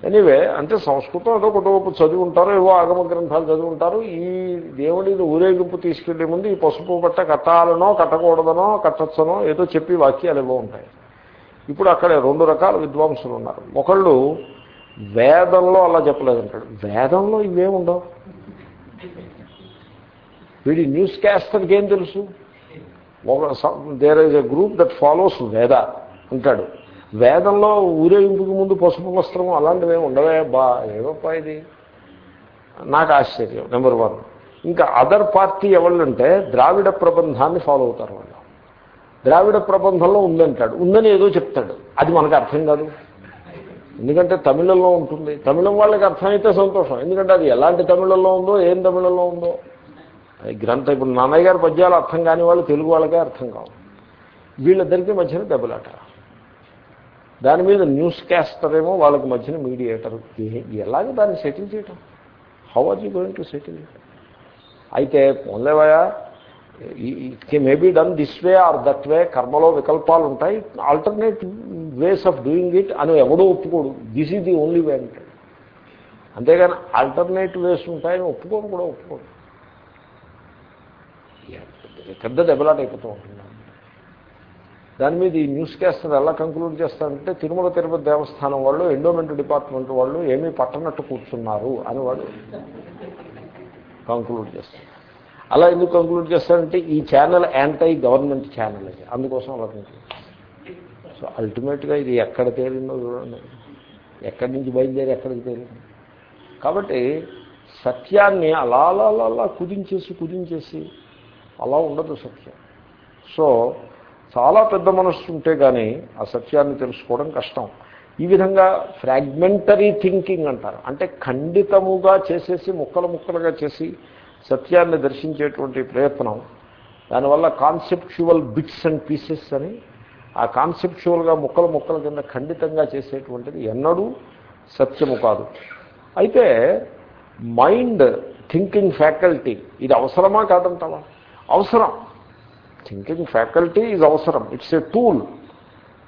ఎనీవే అంటే సంస్కృతం ఏదో కొత్త గొప్ప చదివి ఏవో ఆగమ గ్రంథాలు చదివి ఉంటారు ఈ దేవుడిని ఊరేగింపు తీసుకెళ్ళే ముందు ఈ పసుపు బట్ట కట్టాలనో కట్టకూడదనో కట్టచ్చనో ఏదో చెప్పి వాక్యాలు ఏవో ఉంటాయి. ఇప్పుడు అక్కడ రెండు రకాల విద్వాంసులు ఉన్నారు. ఒకళ్ళు వేదంలో అలా చెప్పలేదంటాడు. వేదంలో ఇవే ఉండవు వీడి న్యూస్ క్యాస్టర్కి ఏం తెలుసు? There is a group that follows Veda అంటాడు. వేదంలో ఊరేగింపుకి ముందు పసుపు వస్త్రం అలాంటివి ఏమి ఉండవే? బా ఏమప్పా ఇది? నాకు ఆశ్చర్యం నెంబర్ వన్ ఇంకా అదర్ పార్టీ ఎవళ్ళంటే ద్రావిడ ప్రబంధాన్ని ఫాలో అవుతారు వాళ్ళు. ద్రావిడ ప్రబంధంలో ఉందంటాడు. ఉందని ఏదో చెప్తాడు. అది మనకు అర్థం కాదు. ఎందుకంటే తమిళంలో ఉంటుంది. తమిళం వాళ్ళకి అర్థమైతే సంతోషం. ఎందుకంటే అది ఎలాంటి తమిళంలో ఉందో ఏం తమిళంలో ఉందో. అది గ్రంథ ఇప్పుడు నాన్నయ్య గారి పద్యాలు అర్థం కాని వాళ్ళు తెలుగు వాళ్ళకే అర్థం కావు. వీళ్ళిద్దరికీ మధ్యన దెబ్బలాట. దాని మీద న్యూస్ క్యాస్టర్ ఏమో వాళ్ళకి మధ్యన మీడియేటర్. ఎలాగ దాన్ని సెటిల్ చేయటం? How are you going to settle అయితే పోన్లేవయా? It may be done this way or that way కర్మలో వికల్పాలు ఉంటాయి. Alternate ways of doing it అని ఎవడూ ఒప్పుకోడు. This is the only way అంటాడు అంతేగాని ఆల్టర్నేట్ వేస్ ఉంటాయని ఒప్పుకోను కూడా ఒప్పుకోడు. పెద్ద దెబ్బలాట అయిపోతూ ఉంటుంది. దాని మీద ఈ న్యూస్ క్యాస్టర్ ఎలా కంక్లూడ్ చేస్తారంటే తిరుమల తిరుపతి దేవస్థానం వాళ్ళు ఎండోమెంట్ డిపార్ట్మెంట్ వాళ్ళు ఏమీ పట్టనట్టు కూర్చున్నారు అని వాళ్ళు కంక్లూడ్ చేస్తారు. అలా ఎందుకు కంక్లూడ్ చేస్తారంటే ఈ ఛానల్ యాంటై గవర్నమెంట్ ఛానల్ అది. అందుకోసం అలా కంక్లూడ్ సో అల్టిమేట్గా ఇది ఎక్కడ తేలిందో చూడండి. ఎక్కడి నుంచి బయలుదేరి ఎక్కడికి తేలింది. కాబట్టి సత్యాన్ని అలా అలా అలా అలా కుదించేసి కుదించేసి అలా ఉండదు సత్యం. సో చాలా పెద్ద మనస్సు ఉంటే కానీ ఆ సత్యాన్ని తెలుసుకోవడం కష్టం. ఈ విధంగా ఫ్రాగ్మెంటరీ థింకింగ్ అంటారు. అంటే ఖండితముగా చేసేసి ముక్కలు ముక్కలుగా చేసి సత్యాన్ని దర్శించేటువంటి ప్రయత్నం దానివల్ల కాన్సెప్చువల్ బిట్స్ అండ్ పీసెస్ అని ఆ కాన్సెప్చువల్గా ముక్కలు ముక్కల కింద ఖండితంగా చేసేటువంటిది ఎన్నడూ సత్యము కాదు. అయితే మైండ్ థింకింగ్ ఫ్యాకల్టీ ఇది అవసరమా కాదంటావా? అవసరం. థింకింగ్ ఫ్యాకల్టీ ఇది అవసరం. ఇట్స్ ఏ టూల్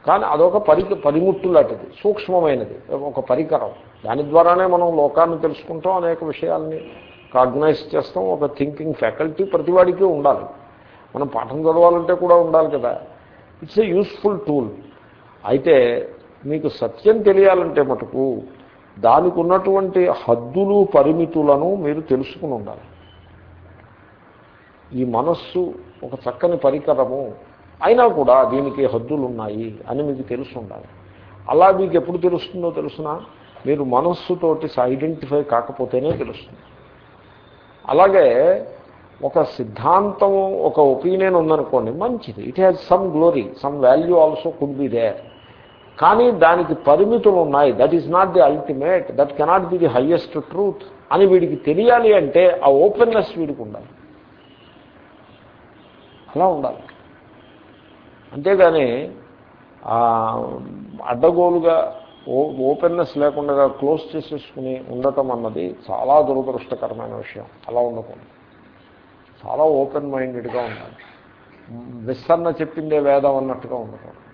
కానీ అదొక పరి పనిముట్టు లాంటిది సూక్ష్మమైనది ఒక పరికరం. దాని ద్వారానే మనం లోకాన్ని తెలుసుకుంటాం అనేక విషయాల్ని కాగ్నైజ్ చేస్తాం ఒక థింకింగ్ ఫ్యాకల్టీ ప్రతివాడికి ఉండాలి. మనం పాఠం చదవాలంటే కూడా ఉండాలి కదా. ఇట్స్ ఏ యూస్ఫుల్ టూల్ అయితే మీకు సత్యం తెలియాలంటే మటుకు దానికి ఉన్నటువంటి హద్దులు పరిమితులను మీరు తెలుసుకుని ఉండాలి. ఈ మనస్సు ఒక చక్కని పరికరము. అయినా కూడా దీనికి హద్దులు ఉన్నాయి అని మీకు తెలుసు ఉండాలి. అలా మీకు ఎప్పుడు తెలుస్తుందో తెలుసునా? మీరు మనస్సుతోటి ఐడెంటిఫై కాకపోతేనే తెలుస్తుంది. అలాగే ఒక సిద్ధాంతం ఒక ఒపీనియన్ ఉందనుకోండి మంచిది. It has some glory some value also could be there కానీ దానికి పరిమితులు ఉన్నాయి. That is not the ultimate that cannot be the highest truth అని వీడికి తెలియాలి అంటే ఆ ఓపెన్నెస్ వీడికి ఉండాలి. అలా ఉండాలి. అంతేగాని అడ్డగోలుగా ఓపెన్నెస్ లేకుండా క్లోజ్ చేసేసుకుని ఉండటం అన్నది చాలా దురదృష్టకరమైన విషయం. అలా ఉండకూడదు. చాలా ఓపెన్ మైండెడ్గా ఉండాలి. విస్తరణ చెప్పిందే వేదం అన్నట్టుగా ఉండకూడదు.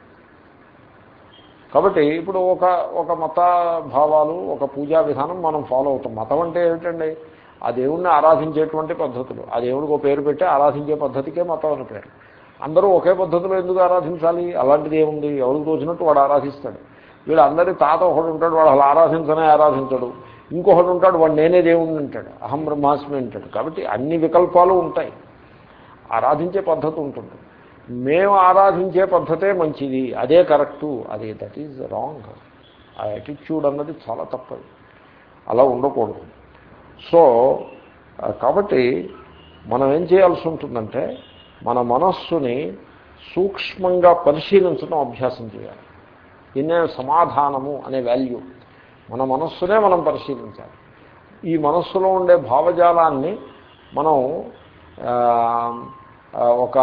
కాబట్టి ఇప్పుడు ఒక ఒక మత భావాలు ఒక పూజా విధానం మనం ఫాలో అవుతాం. మతం అంటే ఏమిటండి? ఆ దేవుణ్ణి ఆరాధించేటువంటి పద్ధతులు. ఆ దేవుడికి ఒక పేరు పెట్టి ఆరాధించే పద్ధతికే మతం అని పేరు. అందరూ ఒకే పద్ధతిలో ఎందుకు ఆరాధించాలి? అలాంటిది ఏముంది? ఎవరికి తోచినట్టు వాడు ఆరాధిస్తాడు. వీళ్ళు అందరి తాత ఒకడు ఉంటాడు వాడు అసలు ఆరాధించనే ఆరాధించడు. ఇంకొకడు ఉంటాడు వాడు నేనే దేవుణ్ణి అంటాడు అహం బ్రహ్మాస్మి అంటాడు. కాబట్టి అన్ని వికల్పాలు ఉంటాయి. ఆరాధించే పద్ధతి ఉంటుంది. మేము ఆరాధించే పద్ధతే మంచిది. అదే కరెక్టు. అదే దట్ ఈజ్ రాంగ్ ఆ యాటిట్యూడ్ అన్నది చాలా తప్పది. అలా ఉండకూడదు. సో కాబట్టి మనం ఏం చేయాల్సి ఉంటుందంటే మన మనస్సుని సూక్ష్మంగా పరిశీలించడం అభ్యాసం చేయాలి. దీన్నే సమాధానము అనే వాల్యూ. మన మనస్సునే మనం పరిశీలించాలి. ఈ మనస్సులో ఉండే భావజాలాన్ని మనం ఒక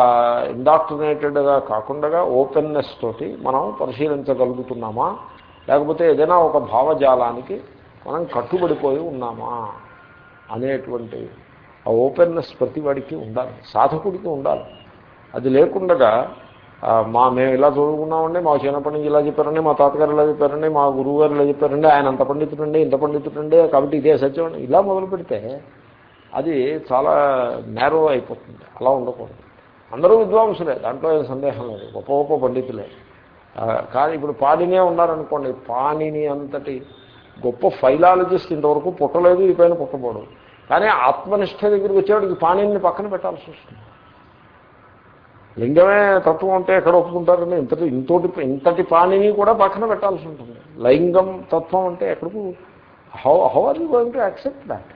ఇండాక్ట్రినేటెడ్గా కాకుండా ఓపెన్నెస్ తోటి మనం పరిశీలించగలుగుతున్నామా? లేకపోతే ఏదైనా ఒక భావజాలానికి మనం కట్టుబడిపోయి ఉన్నామా? అనేటువంటి ఆ ఓపెన్నెస్ ప్రతి వాడికి ఉండాలి. సాధకుడికి ఉండాలి. అది లేకుండా మా మేము ఇలా చదువుకున్నామండి మా చిన్నప్పటి నుంచి ఇలా చెప్పారండి మా తాతగారు ఇలా చెప్పారండి మా గురువు గారు ఇలా చెప్పారండి ఆయన అంత పండితుడండి ఇంత పండితుడండి కాబట్టి ఇదే సత్యం. ఇలా మొదలు పెడితే అది చాలా నేరో అయిపోతుంది అలా ఉండకూడదు. అందరూ విద్వాంసులే దాంట్లో ఏం సందేహం లేదు గొప్ప గొప్ప పండితులే. కానీ ఇప్పుడు పాడినే ఉన్నారనుకోండి పాణిని అంతటి గొప్ప ఫైలాలజిస్ట్ ఇంతవరకు పుట్టలేదు ఈ పైన పుట్టబోడు కానీ ఆత్మనిష్ట దగ్గరికి వచ్చేవాడికి పాణిని పక్కన పెట్టాల్సి వస్తుంది. లింగమే తత్వం అంటే ఎక్కడ ఒప్పుకుంటారని ఇంతటి ఇంతటి ఇంతటి పాణిని కూడా పక్కన పెట్టాల్సి ఉంటుంది. లైంగం తత్వం అంటే ఎక్కడికి how how are you going to accept that?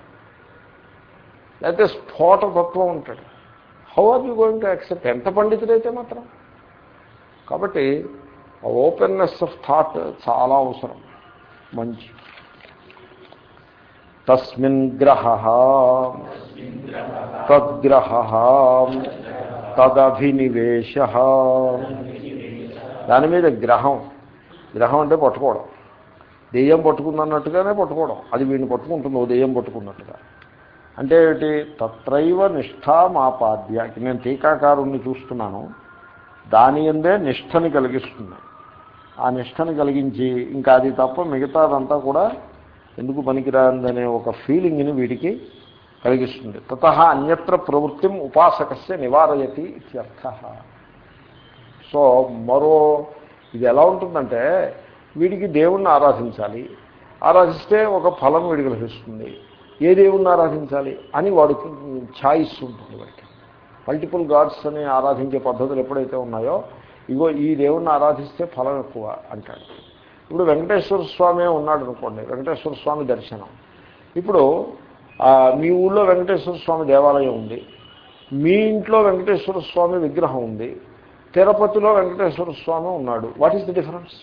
లేకపోతే స్ఫోట తత్వం ఉంటాడు how are you going to accept ఎంత పండితుడైతే మాత్రం. కాబట్టి ఓపెన్నెస్ ఆఫ్ థాట్ చాలా అవసరం. మంచి. తస్మిన్ గ్రహ. తద్గ్రహ. తదభినివేశ. దాని మీద గ్రహం. గ్రహం అంటే పట్టుకోవడం. దెయ్యం పట్టుకుందన్నట్టుగానే పట్టుకోవడం. అది వీడిని పట్టుకుంటుంది ఓ దెయ్యం పట్టుకున్నట్టుగా. అంటే ఏమిటి? తత్రైవ నిష్ఠామాపాద్య. నేను టీకాకారుణ్ణి చూస్తున్నాను. దాని ఎందే నిష్ఠని కలిగిస్తుంది. ఆ నిష్టను కలిగించి ఇంకా అది తప్ప మిగతాదంతా కూడా ఎందుకు పనికిరాందనే ఒక ఫీలింగ్ని వీడికి కలిగిస్తుంది. తత అన్యత్ర ప్రవృత్తిం ఉపాసకస్య నివారయతి ఇత్యర్థ. సో మరో ఇది ఎలా ఉంటుందంటే వీడికి దేవుణ్ణి ఆరాధించాలి. ఆరాధిస్తే ఒక ఫలం వీడికి లభిస్తుంది. ఏ దేవుణ్ణి ఆరాధించాలి అని వాడికి ఛాయిస్ ఉంటుంది వాడికి. మల్టిపుల్ గాడ్స్ అని ఆరాధించే పద్ధతులు ఎప్పుడైతే ఉన్నాయో ఇగో ఈ దేవుణ్ణి ఆరాధిస్తే ఫలం ఎక్కువ అంటాడు. ఇప్పుడు వెంకటేశ్వర స్వామి ఉన్నాడు అనుకోండి వెంకటేశ్వర స్వామి దర్శనం. ఇప్పుడు మీ ఊళ్ళో వెంకటేశ్వర స్వామి దేవాలయం ఉంది. మీ ఇంట్లో వెంకటేశ్వర స్వామి విగ్రహం ఉంది. తిరుపతిలో వెంకటేశ్వర స్వామి ఉన్నాడు. What is the difference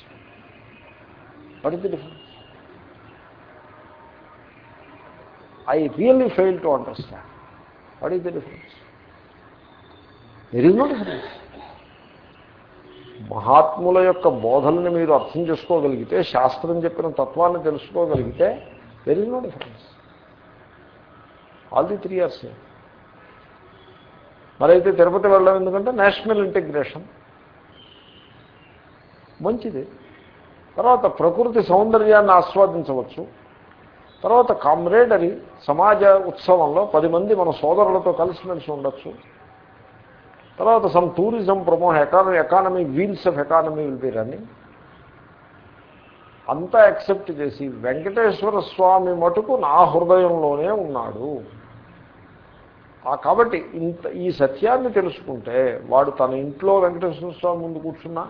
what is the difference I really fail to understand what is the difference there is no difference మహాత్ముల యొక్క బోధనని మీరు అర్థం చేసుకోగలిగితే శాస్త్రం చెప్పిన తత్వాన్ని తెలుసుకోగలిగితే there is no difference all the three years మరైతే తిరుపతి వెళ్ళడం ఎందుకంటే నేషనల్ ఇంటిగ్రేషన్. మంచిది. తర్వాత ప్రకృతి సౌందర్యాన్ని ఆస్వాదించవచ్చు. తర్వాత కామ్రేడరీ సమాజ ఉత్సవంలో పది మంది మన సోదరులతో కలిసిమెలిసి ఉండొచ్చు. తర్వాత some tourism promote economy economy wheels of economy will be running అంతా యాక్సెప్ట్ చేసి వెంకటేశ్వర స్వామి మటుకు నా హృదయంలోనే ఉన్నాడు. కాబట్టి ఇంత ఈ సత్యాన్ని తెలుసుకుంటే వాడు తన ఇంట్లో వెంకటేశ్వర స్వామి ముందు కూర్చున్నా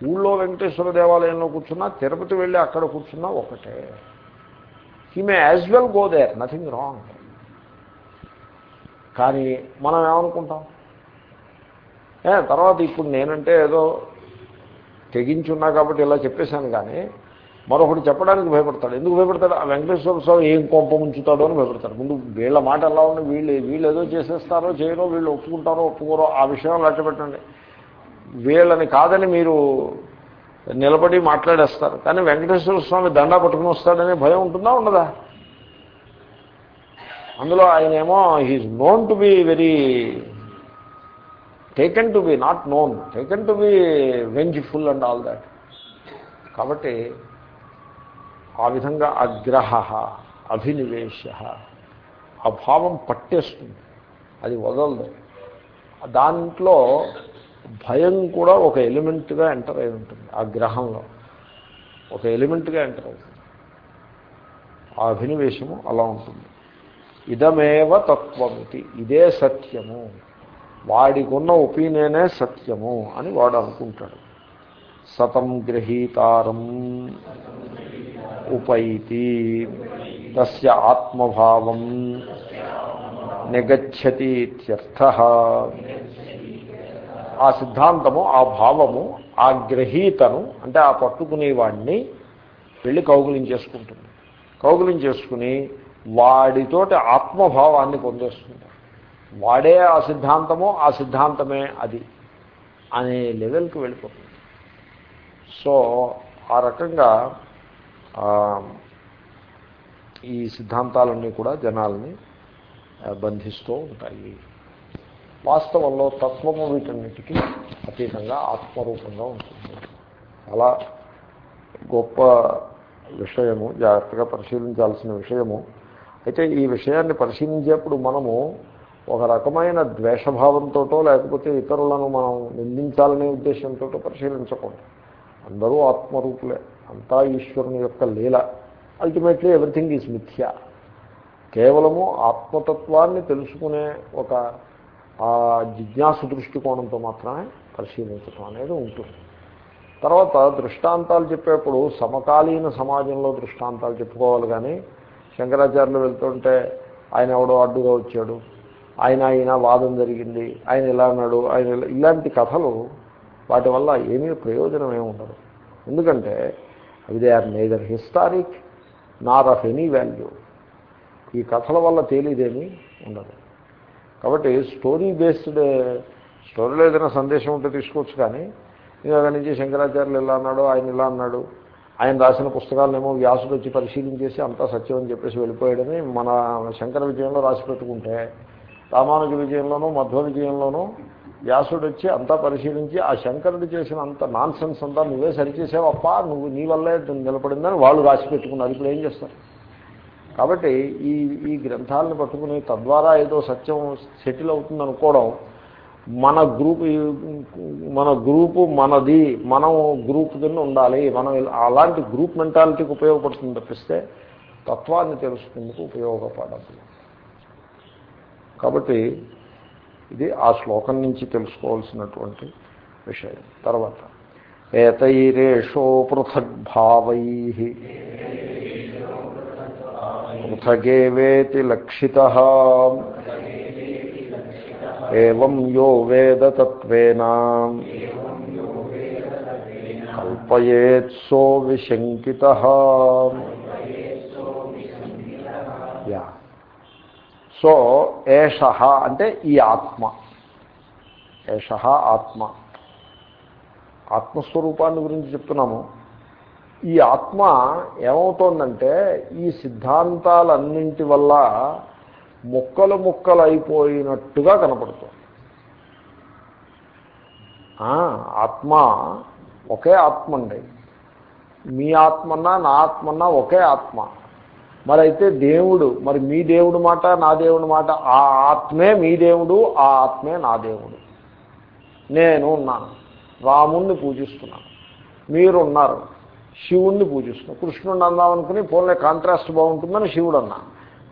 ఊళ్ళో వెంకటేశ్వర దేవాలయంలో కూర్చున్నా తిరుపతి వెళ్ళి అక్కడ కూర్చున్నా ఒకటే. He may as well go there nothing wrong కానీ మనం ఏమనుకుంటాం? తర్వాత ఇప్పుడు నేనంటే ఏదో తెగించున్నా కాబట్టి ఇలా చెప్పేశాను కానీ మరొకటి చెప్పడానికి భయపడతాడు. ఎందుకు భయపడతాడు? ఆ వెంకటేశ్వర స్వామి ఏం కొంప ఉంచుతాడో అని భయపడతాడు. ముందు వీళ్ళ మాట ఎలా ఉంది వీళ్ళు వీళ్ళు ఏదో చేసేస్తారో చేయరో వీళ్ళు ఒప్పుకుంటారో ఒప్పుకోరో ఆ విషయం లెక్క పెట్టండి వీళ్ళని కాదని మీరు నిలబడి మాట్లాడేస్తారు. కానీ వెంకటేశ్వర స్వామి దండా పట్టుకుని వస్తాడనే భయం ఉంటుందా ఉండదా? అందులో ఆయన ఏమో known to be very taken to be not known taken to be vengeful and all that కాబట్టి ఆ విధంగా అగ్రహ అభినివేశ. ఆ భావం పట్టేస్తుంది. అది వదలదు. దాంట్లో భయం కూడా ఒక ఎలిమెంట్గా ఎంటర్ అయి ఉంటుంది. ఆ గ్రహంలో ఒక ఎలిమెంట్గా ఎంటర్ అవుతుంది. ఆ అభినివేశము అలా ఉంటుంది. ఇదమేవ తత్వమితి. ఇదే సత్యము. వాడికున్న ఒపీనియనే సత్యము అని వాడు అనుకుంటాడు. సతం గ్రహీతారం. ఉపైతి తస్య ఆత్మభావం నిగచ్చతి ఇత్యర్థ ఆ సిద్ధాంతము ఆ భావము ఆ గ్రహీతను అంటే ఆ పట్టుకునేవాడిని వెళ్ళి కౌగులించేసుకుంటుంది కౌగులించేసుకుని వాడితోటి ఆత్మభావాన్ని పొందేస్తుంది. వాడే ఆ సిద్ధాంతము ఆ సిద్ధాంతమే అది అనే లెవెల్కి వెళ్ళిపోతుంది. సో ఆ రకంగా ఈ సిద్ధాంతాలన్నీ కూడా జనాల్ని బంధిస్తూ ఉంటాయి. వాస్తవంలో తత్వము వీటన్నిటికీ అతీతంగా ఆత్మరూపంగా ఉంటుంది. చాలా గొప్ప విషయము జాగ్రత్తగా పరిశీలించాల్సిన విషయము. అయితే ఈ విషయాన్ని పరిశీలించేప్పుడు మనము ఒక రకమైన ద్వేషభావంతో లేకపోతే ఇతరులను మనం నిందించాలనే ఉద్దేశంతో పరిశీలించకూడదు. అందరూ ఆత్మరూపులే. అంతా ఈశ్వరుని యొక్క లీల. అల్టిమేట్లీ ఎవ్రీథింగ్ ఈజ్ మిథ్య కేవలము ఆత్మతత్వాన్ని తెలుసుకునే ఒక జిజ్ఞాసు దృష్టికోణంతో మాత్రమే పరిశీలించడం అనేది ఉంటుంది. తర్వాత దృష్టాంతాలు చెప్పేప్పుడు సమకాలీన సమాజంలో దృష్టాంతాలు చెప్పుకోవాలి కానీ శంకరాచార్యులు వెళ్తుంటే ఆయన ఎవడో అడ్డుగా వచ్చాడు. ఆయన ఆయన వాదం జరిగింది. ఆయన ఇలా అన్నాడు ఆయన ఇలాంటి కథలు వాటి వల్ల ఏమీ ప్రయోజనం ఏమి ఉండదు. ఎందుకంటే అవి they are neither historic nor of any value. ఈ కథల వల్ల తేలిదేమీ ఉండదు. కాబట్టి స్టోరీ బేస్డ్ స్టోరీలో ఏదైనా సందేశం ఉంటే తీసుకోవచ్చు కానీ ఇంకా నుంచి శంకరాచార్యులు ఇలా అన్నాడు ఆయన ఇలా అన్నాడు ఆయన రాసిన పుస్తకాలనేమో వ్యాసుడు వచ్చి పరిశీలించేసి అంతా సత్యం అని చెప్పేసి వెళ్ళిపోయాడని మన శంకర విజయంలో రాసి పెట్టుకుంటే రామానుజ విజయంలోనూ మధ్వ విజయంలోనూ వ్యాసుడు వచ్చి అంతా పరిశీలించి ఆ శంకరుడు చేసిన అంత నాన్ సెన్స్ అంతా నువ్వే సరిచేసావప్ప నువ్వు నీ వల్లే నిలబడిందని వాళ్ళు రాసి పెట్టుకున్నారు. ఇప్పుడు ఏం చేస్తారు? కాబట్టి ఈ ఈ గ్రంథాలను పట్టుకుని తద్వారా ఏదో సత్యం సెటిల్ అవుతుంది అనుకోవడం మన గ్రూప్ మన గ్రూపు మనది మనం గ్రూప్ కింద ఉండాలి మనం అలాంటి గ్రూప్ మెంటాలిటీకి ఉపయోగపడుతుంది తప్పిస్తే తత్వాన్ని తెలుసుకుందుకు ఉపయోగపడదు. కాబట్టి ఇది ఆ శ్లోకం నుంచి తెలుసుకోవాల్సినటువంటి విషయం. తర్వాత ఏతైరేషో పృథగ్భావై. పృథగేవేతి లక్షిత. ఏం యో వేదతత్వేన. కల్పయేత్సో విశంకిత యా సో ఏష అంటే ఈ ఆత్మ. ఏష ఆత్మ. ఆత్మస్వరూపాన్ని గురించి చెప్తున్నాము. ఈ ఆత్మ ఏమవుతోందంటే ఈ సిద్ధాంతాలన్నింటి వల్ల ముక్కలు ముక్కలు అయిపోయినట్టుగా కనపడుతుంది ఆత్మ ఒకే ఆత్మ అండి మీ ఆత్మన్నా నా ఆత్మన్నా ఒకే ఆత్మ. మరి అయితే దేవుడు మరి మీ దేవుడు మాట నా దేవుడి మాట ఆ ఆత్మే మీ దేవుడు ఆ ఆత్మే నా దేవుడు. నేను ఉన్నాను. రాముణ్ణి పూజిస్తున్నాను. మీరు ఉన్నారు శివుణ్ణి పూజిస్తున్నాను కృష్ణుడిని అందామనుకుని పోలే కాంట్రాస్ట్ బాగుంటుందని శివుడు అన్నా.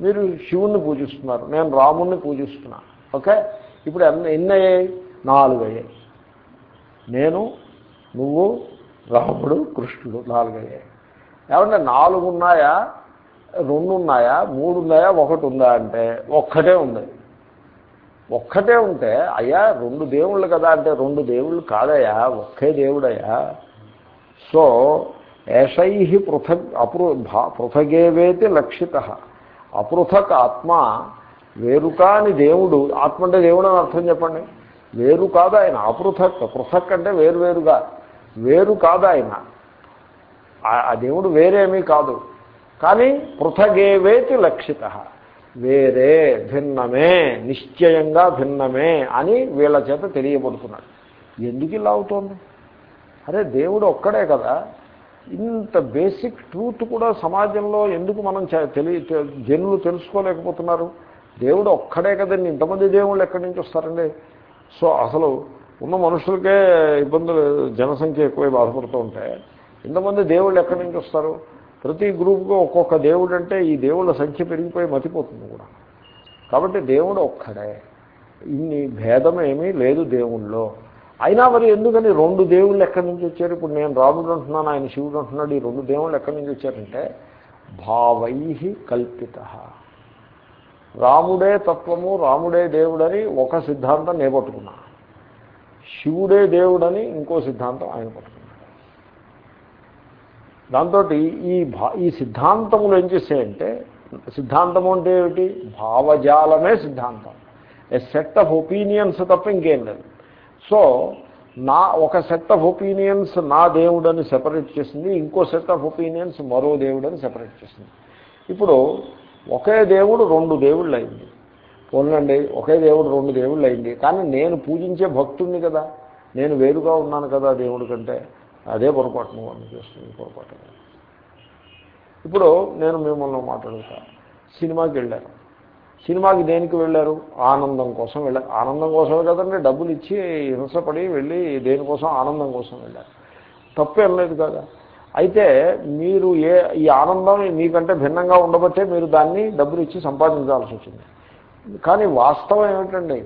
మీరు శివుణ్ణి పూజిస్తున్నారు. నేను రాముణ్ణి పూజిస్తున్నాను. ఓకే? ఇప్పుడు ఎన్ని అయ్యాయి నాలుగు అయ్యాయి నేను నువ్వు రాముడు కృష్ణుడు నాలుగు అయ్యాయి ఏమంటే నాలుగు ఉన్నాయా రెండు ఉన్నాయా మూడు ఉన్నాయా ఒకటి ఉందా అంటే? ఒక్కటే ఉంది. ఒక్కటే ఉంటే అయ్యా రెండు దేవుళ్ళు కదా అంటే రెండు దేవుళ్ళు కాదయా ఒక్కే దేవుడయ్యా. సో ఏషై పృథక్ అపృ పృథగేవేతి లక్షిత. అపృథక్ ఆత్మ వేరు కాని దేవుడు ఆత్మ అంటే దేవుడు అని అర్థం చెప్పండి. వేరు కాదు ఆయన అపృథక్ పృథక్ అంటే వేరు వేరుగా. వేరు కాదు ఆయన. ఆ దేవుడు వేరేమీ కాదు. కానీ పృథగేవేతి లక్షిత. వేరే భిన్నమే నిశ్చయంగా భిన్నమే అని వీళ్ళ చేత తెలియబడుతున్నాడు ఎందుకు ఇలా అవుతోంది? అరే దేవుడు ఒక్కడే కదా. ఇంత బేసిక్ ట్రూత్ కూడా సమాజంలో ఎందుకు మనం తెలియ జనులు తెలుసుకోలేకపోతున్నారు? దేవుడు ఒక్కడే కదండి ఇంతమంది దేవుళ్ళు ఎక్కడి నుంచి వస్తారండి? సో అసలు ఉన్న మనుషులకే ఇబ్బందులు జనసంఖ్య ఎక్కువై బాధపడుతూ ఉంటే ఇంతమంది దేవుళ్ళు ఎక్కడి నుంచి వస్తారు? ప్రతి గ్రూప్గా ఒక్కొక్క దేవుడు అంటే ఈ దేవుళ్ళ సంఖ్య పెరిగిపోయి మతిపోతుంది కూడా. కాబట్టి దేవుడు ఒక్కడే. ఇన్ని భేదం ఏమీ లేదు దేవుళ్ళో అయినా మరి ఎందుకని రెండు దేవుళ్ళు ఎక్కడి నుంచి వచ్చారు? ఇప్పుడు నేను రాముడు అంటున్నాను ఆయన శివుడు అంటున్నాడు ఈ రెండు దేవుళ్ళు ఎక్కడి నుంచి వచ్చారంటే భావై కల్పిత. రాముడే తత్వము రాముడే దేవుడని ఒక సిద్ధాంతం నేను పట్టుకున్నా శివుడే దేవుడని ఇంకో సిద్ధాంతం ఆయన పట్టుకున్నాడు దాంతో ఈ భా ఈ సిద్ధాంతములు ఏం చేసాయంటే సిద్ధాంతము అంటే ఏమిటి? భావజాలమే సిద్ధాంతం. ఏ సెట్ ఆఫ్ ఒపీనియన్స్ తప్ప ఇంకేం లేదు. సో నా ఒక సెట్ ఆఫ్ ఒపీనియన్స్ నా దేవుడని సెపరేట్ చేసింది ఇంకో సెట్ ఆఫ్ ఒపీనియన్స్ మరో దేవుడని సెపరేట్ చేసింది. ఇప్పుడు ఒకే దేవుడు రెండు దేవుళ్ళు అయింది పోన్లండి ఒకే దేవుడు రెండు దేవుళ్ళు అయింది కానీ నేను పూజించే భక్తుడిని కదా నేను వేరుగా ఉన్నాను కదా దేవుడి కంటే. అదే పొరపాటు నువ్వు అన్ని చేస్తుంది పొరపాటు ఇప్పుడు నేను మిమ్మల్ని మాట్లాడుతాను సినిమాకి వెళ్ళారు సినిమాకి దేనికి వెళ్ళారు? ఆనందం కోసం వెళ్ళారు. ఆనందం కోసమే కదండి డబ్బులు ఇచ్చి హింసపడి వెళ్ళి దేనికోసం? ఆనందం కోసం వెళ్ళారు. తప్పేం లేదు కదా. అయితే మీరు ఏ ఈ ఆనందం మీకంటే భిన్నంగా ఉండబట్టే మీరు దాన్ని డబ్బులు ఇచ్చి సంపాదించాల్సి వచ్చింది. కానీ వాస్తవం ఏమిటండి?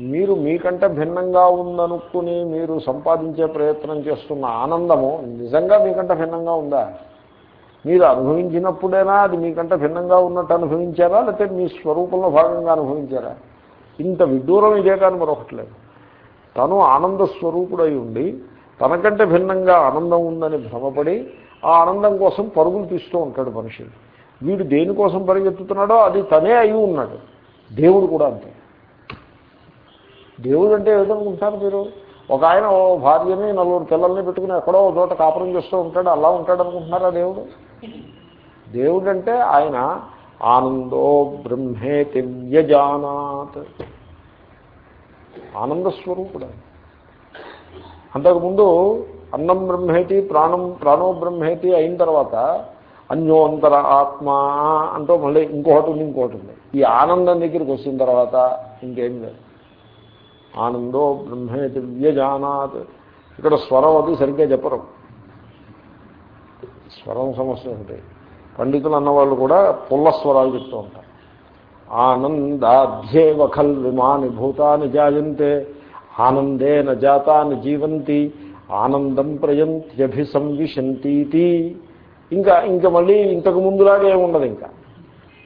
మీరు మీకంటే భిన్నంగా ఉందనుకుని మీరు సంపాదించే ప్రయత్నం చేస్తున్న ఆనందము నిజంగా మీకంటే భిన్నంగా ఉందా? మీరు అనుభవించినప్పుడైనా అది మీకంటే భిన్నంగా ఉన్నట్టు అనుభవించారా? లేకపోతే మీ స్వరూపంలో భాగంగా అనుభవించారా? ఇంత విడ్డూరం ఇదే కానీ మరొకట్లేదు. తను ఆనంద స్వరూపుడై ఉండి తనకంటే భిన్నంగా ఆనందం ఉందని భ్రమపడి ఆ ఆనందం కోసం పరుగులు తీస్తూ ఉంటాడు మనిషి. వీడు దేనికోసం పరిగెత్తుతున్నాడో అది తనే అయి ఉన్నాడు. దేవుడు కూడా అంతే. దేవుడు అంటే ఏదనుకుంటారు మీరు. ఒక ఆయన ఓ భార్యని నలుగురు పిల్లల్ని పెట్టుకుని ఎక్కడో చోట కాపురం చేస్తూ ఉంటాడు అలా ఉంటాడు అనుకుంటున్నారా దేవుడు? దేవుడు అంటే ఆయన ఆనందో బ్రహ్మేతి వ్యజానాత్ ఆనందస్వరూపుడు అంతకుముందు అన్నం బ్రహ్మేతి ప్రాణం ప్రాణో బ్రహ్మేతి అయిన తర్వాత అన్యోంతర ఆత్మ అంటూ మళ్ళీ ఇంకొకటి ఉంది ఇంకొకటి ఉంది. ఈ ఆనందం దగ్గరికి వచ్చిన తర్వాత ఇంకేం లేదు. ఆనందో బ్రహ్మే దివ్యజానాత్ ఇక్కడ స్వరం అది సరిగ్గా చెప్పరు. స్వరం సమస్య ఉంటాయి పండితులు అన్నవాళ్ళు కూడా పుల్ల స్వరాలు చెప్తూ ఉంటారు. ఆనందాధ్యేవ ఖల్ విమాని భూతాన్ని జాయంతే ఆనందేన జాతాన్ని జీవంతి ఆనందం ప్రయంత్యభిసంవిశంతీతి. ఇంకా ఇంకా మళ్ళీ ఇంతకు ముందులాగే ఏముండదు ఇంకా.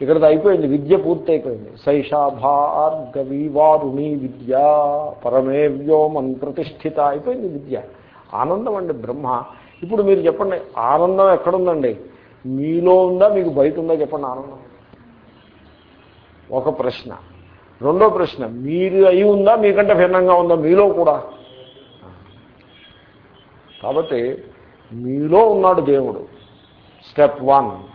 ఇక్కడది అయిపోయింది. విద్య పూర్తయిపోయింది. అయిపోయింది సైషా వారుణి విద్య పరమే వ్యోమం ప్రతిష్ఠిత అయిపోయింది విద్య. ఆనందం అండి బ్రహ్మ. ఇప్పుడు మీరు చెప్పండి ఆనందం ఎక్కడుందండి? మీలో ఉందా మీకు బయట ఉందా చెప్పండి ఆనందం. ఒక ప్రశ్న. రెండో ప్రశ్న. మీరు అయి ఉందా మీకంటే భిన్నంగా ఉందా? మీలో కూడా. కాబట్టి మీలో ఉన్నాడు దేవుడు. Step one.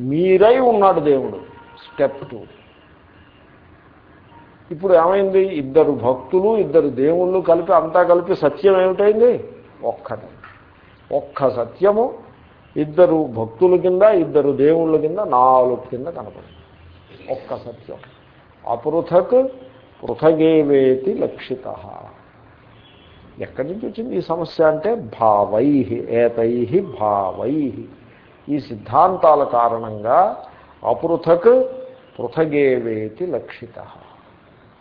మీరై ఉన్నాడు దేవుడు. స్టెప్ టూ ఇప్పుడు ఏమైంది? ఇద్దరు భక్తులు ఇద్దరు దేవుళ్ళు కలిపి అంతా కలిపి సత్యం ఏమిటైంది? ఒక్కటి. ఒక్క సత్యము ఇద్దరు భక్తుల కింద ఇద్దరు దేవుళ్ళ కింద నాలుగు కింద కనపడింది. ఒక్క సత్యం. అపృథక్ పృథగేవేతి లక్షిత. ఎక్కడి నుంచి వచ్చింది ఈ సమస్య అంటే భావై ఏతై భావై. ఈ సిద్ధాంతాల కారణంగా అపృథక్ పృథగేవేతి లక్షిత.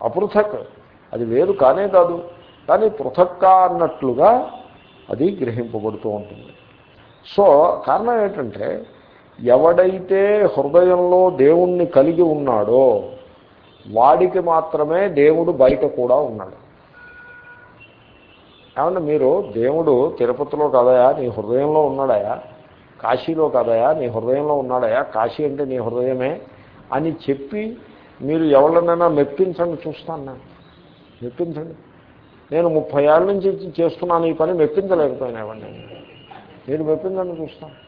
అపృథక్ అది వేరు కానే కాదు కానీ పృథక్కా అన్నట్లుగా అది గ్రహింపబడుతూ ఉంటుంది. సో కారణం ఏంటంటే ఎవడైతే హృదయంలో దేవుణ్ణి కలిగి ఉన్నాడో వాడికి మాత్రమే దేవుడు బయట కూడా ఉన్నాడు. ఏమన్నా మీరు దేవుడు తిరుపతిలో కదయా నీ హృదయంలో ఉన్నాడయా? కాశీలో కాదయా నీ హృదయంలో ఉన్నాడయా? కాశీ అంటే నీ హృదయమే అని చెప్పి మీరు ఎవరినైనా మెప్పించండి చూస్తాను నేను. మెప్పించండి. నేను ముప్పై ఏళ్ళ నుంచి చేస్తున్నాను ఈ పని మెప్పించలేకపోయినా ఇవ్వండి మీరు మెప్పించండి చూస్తాను.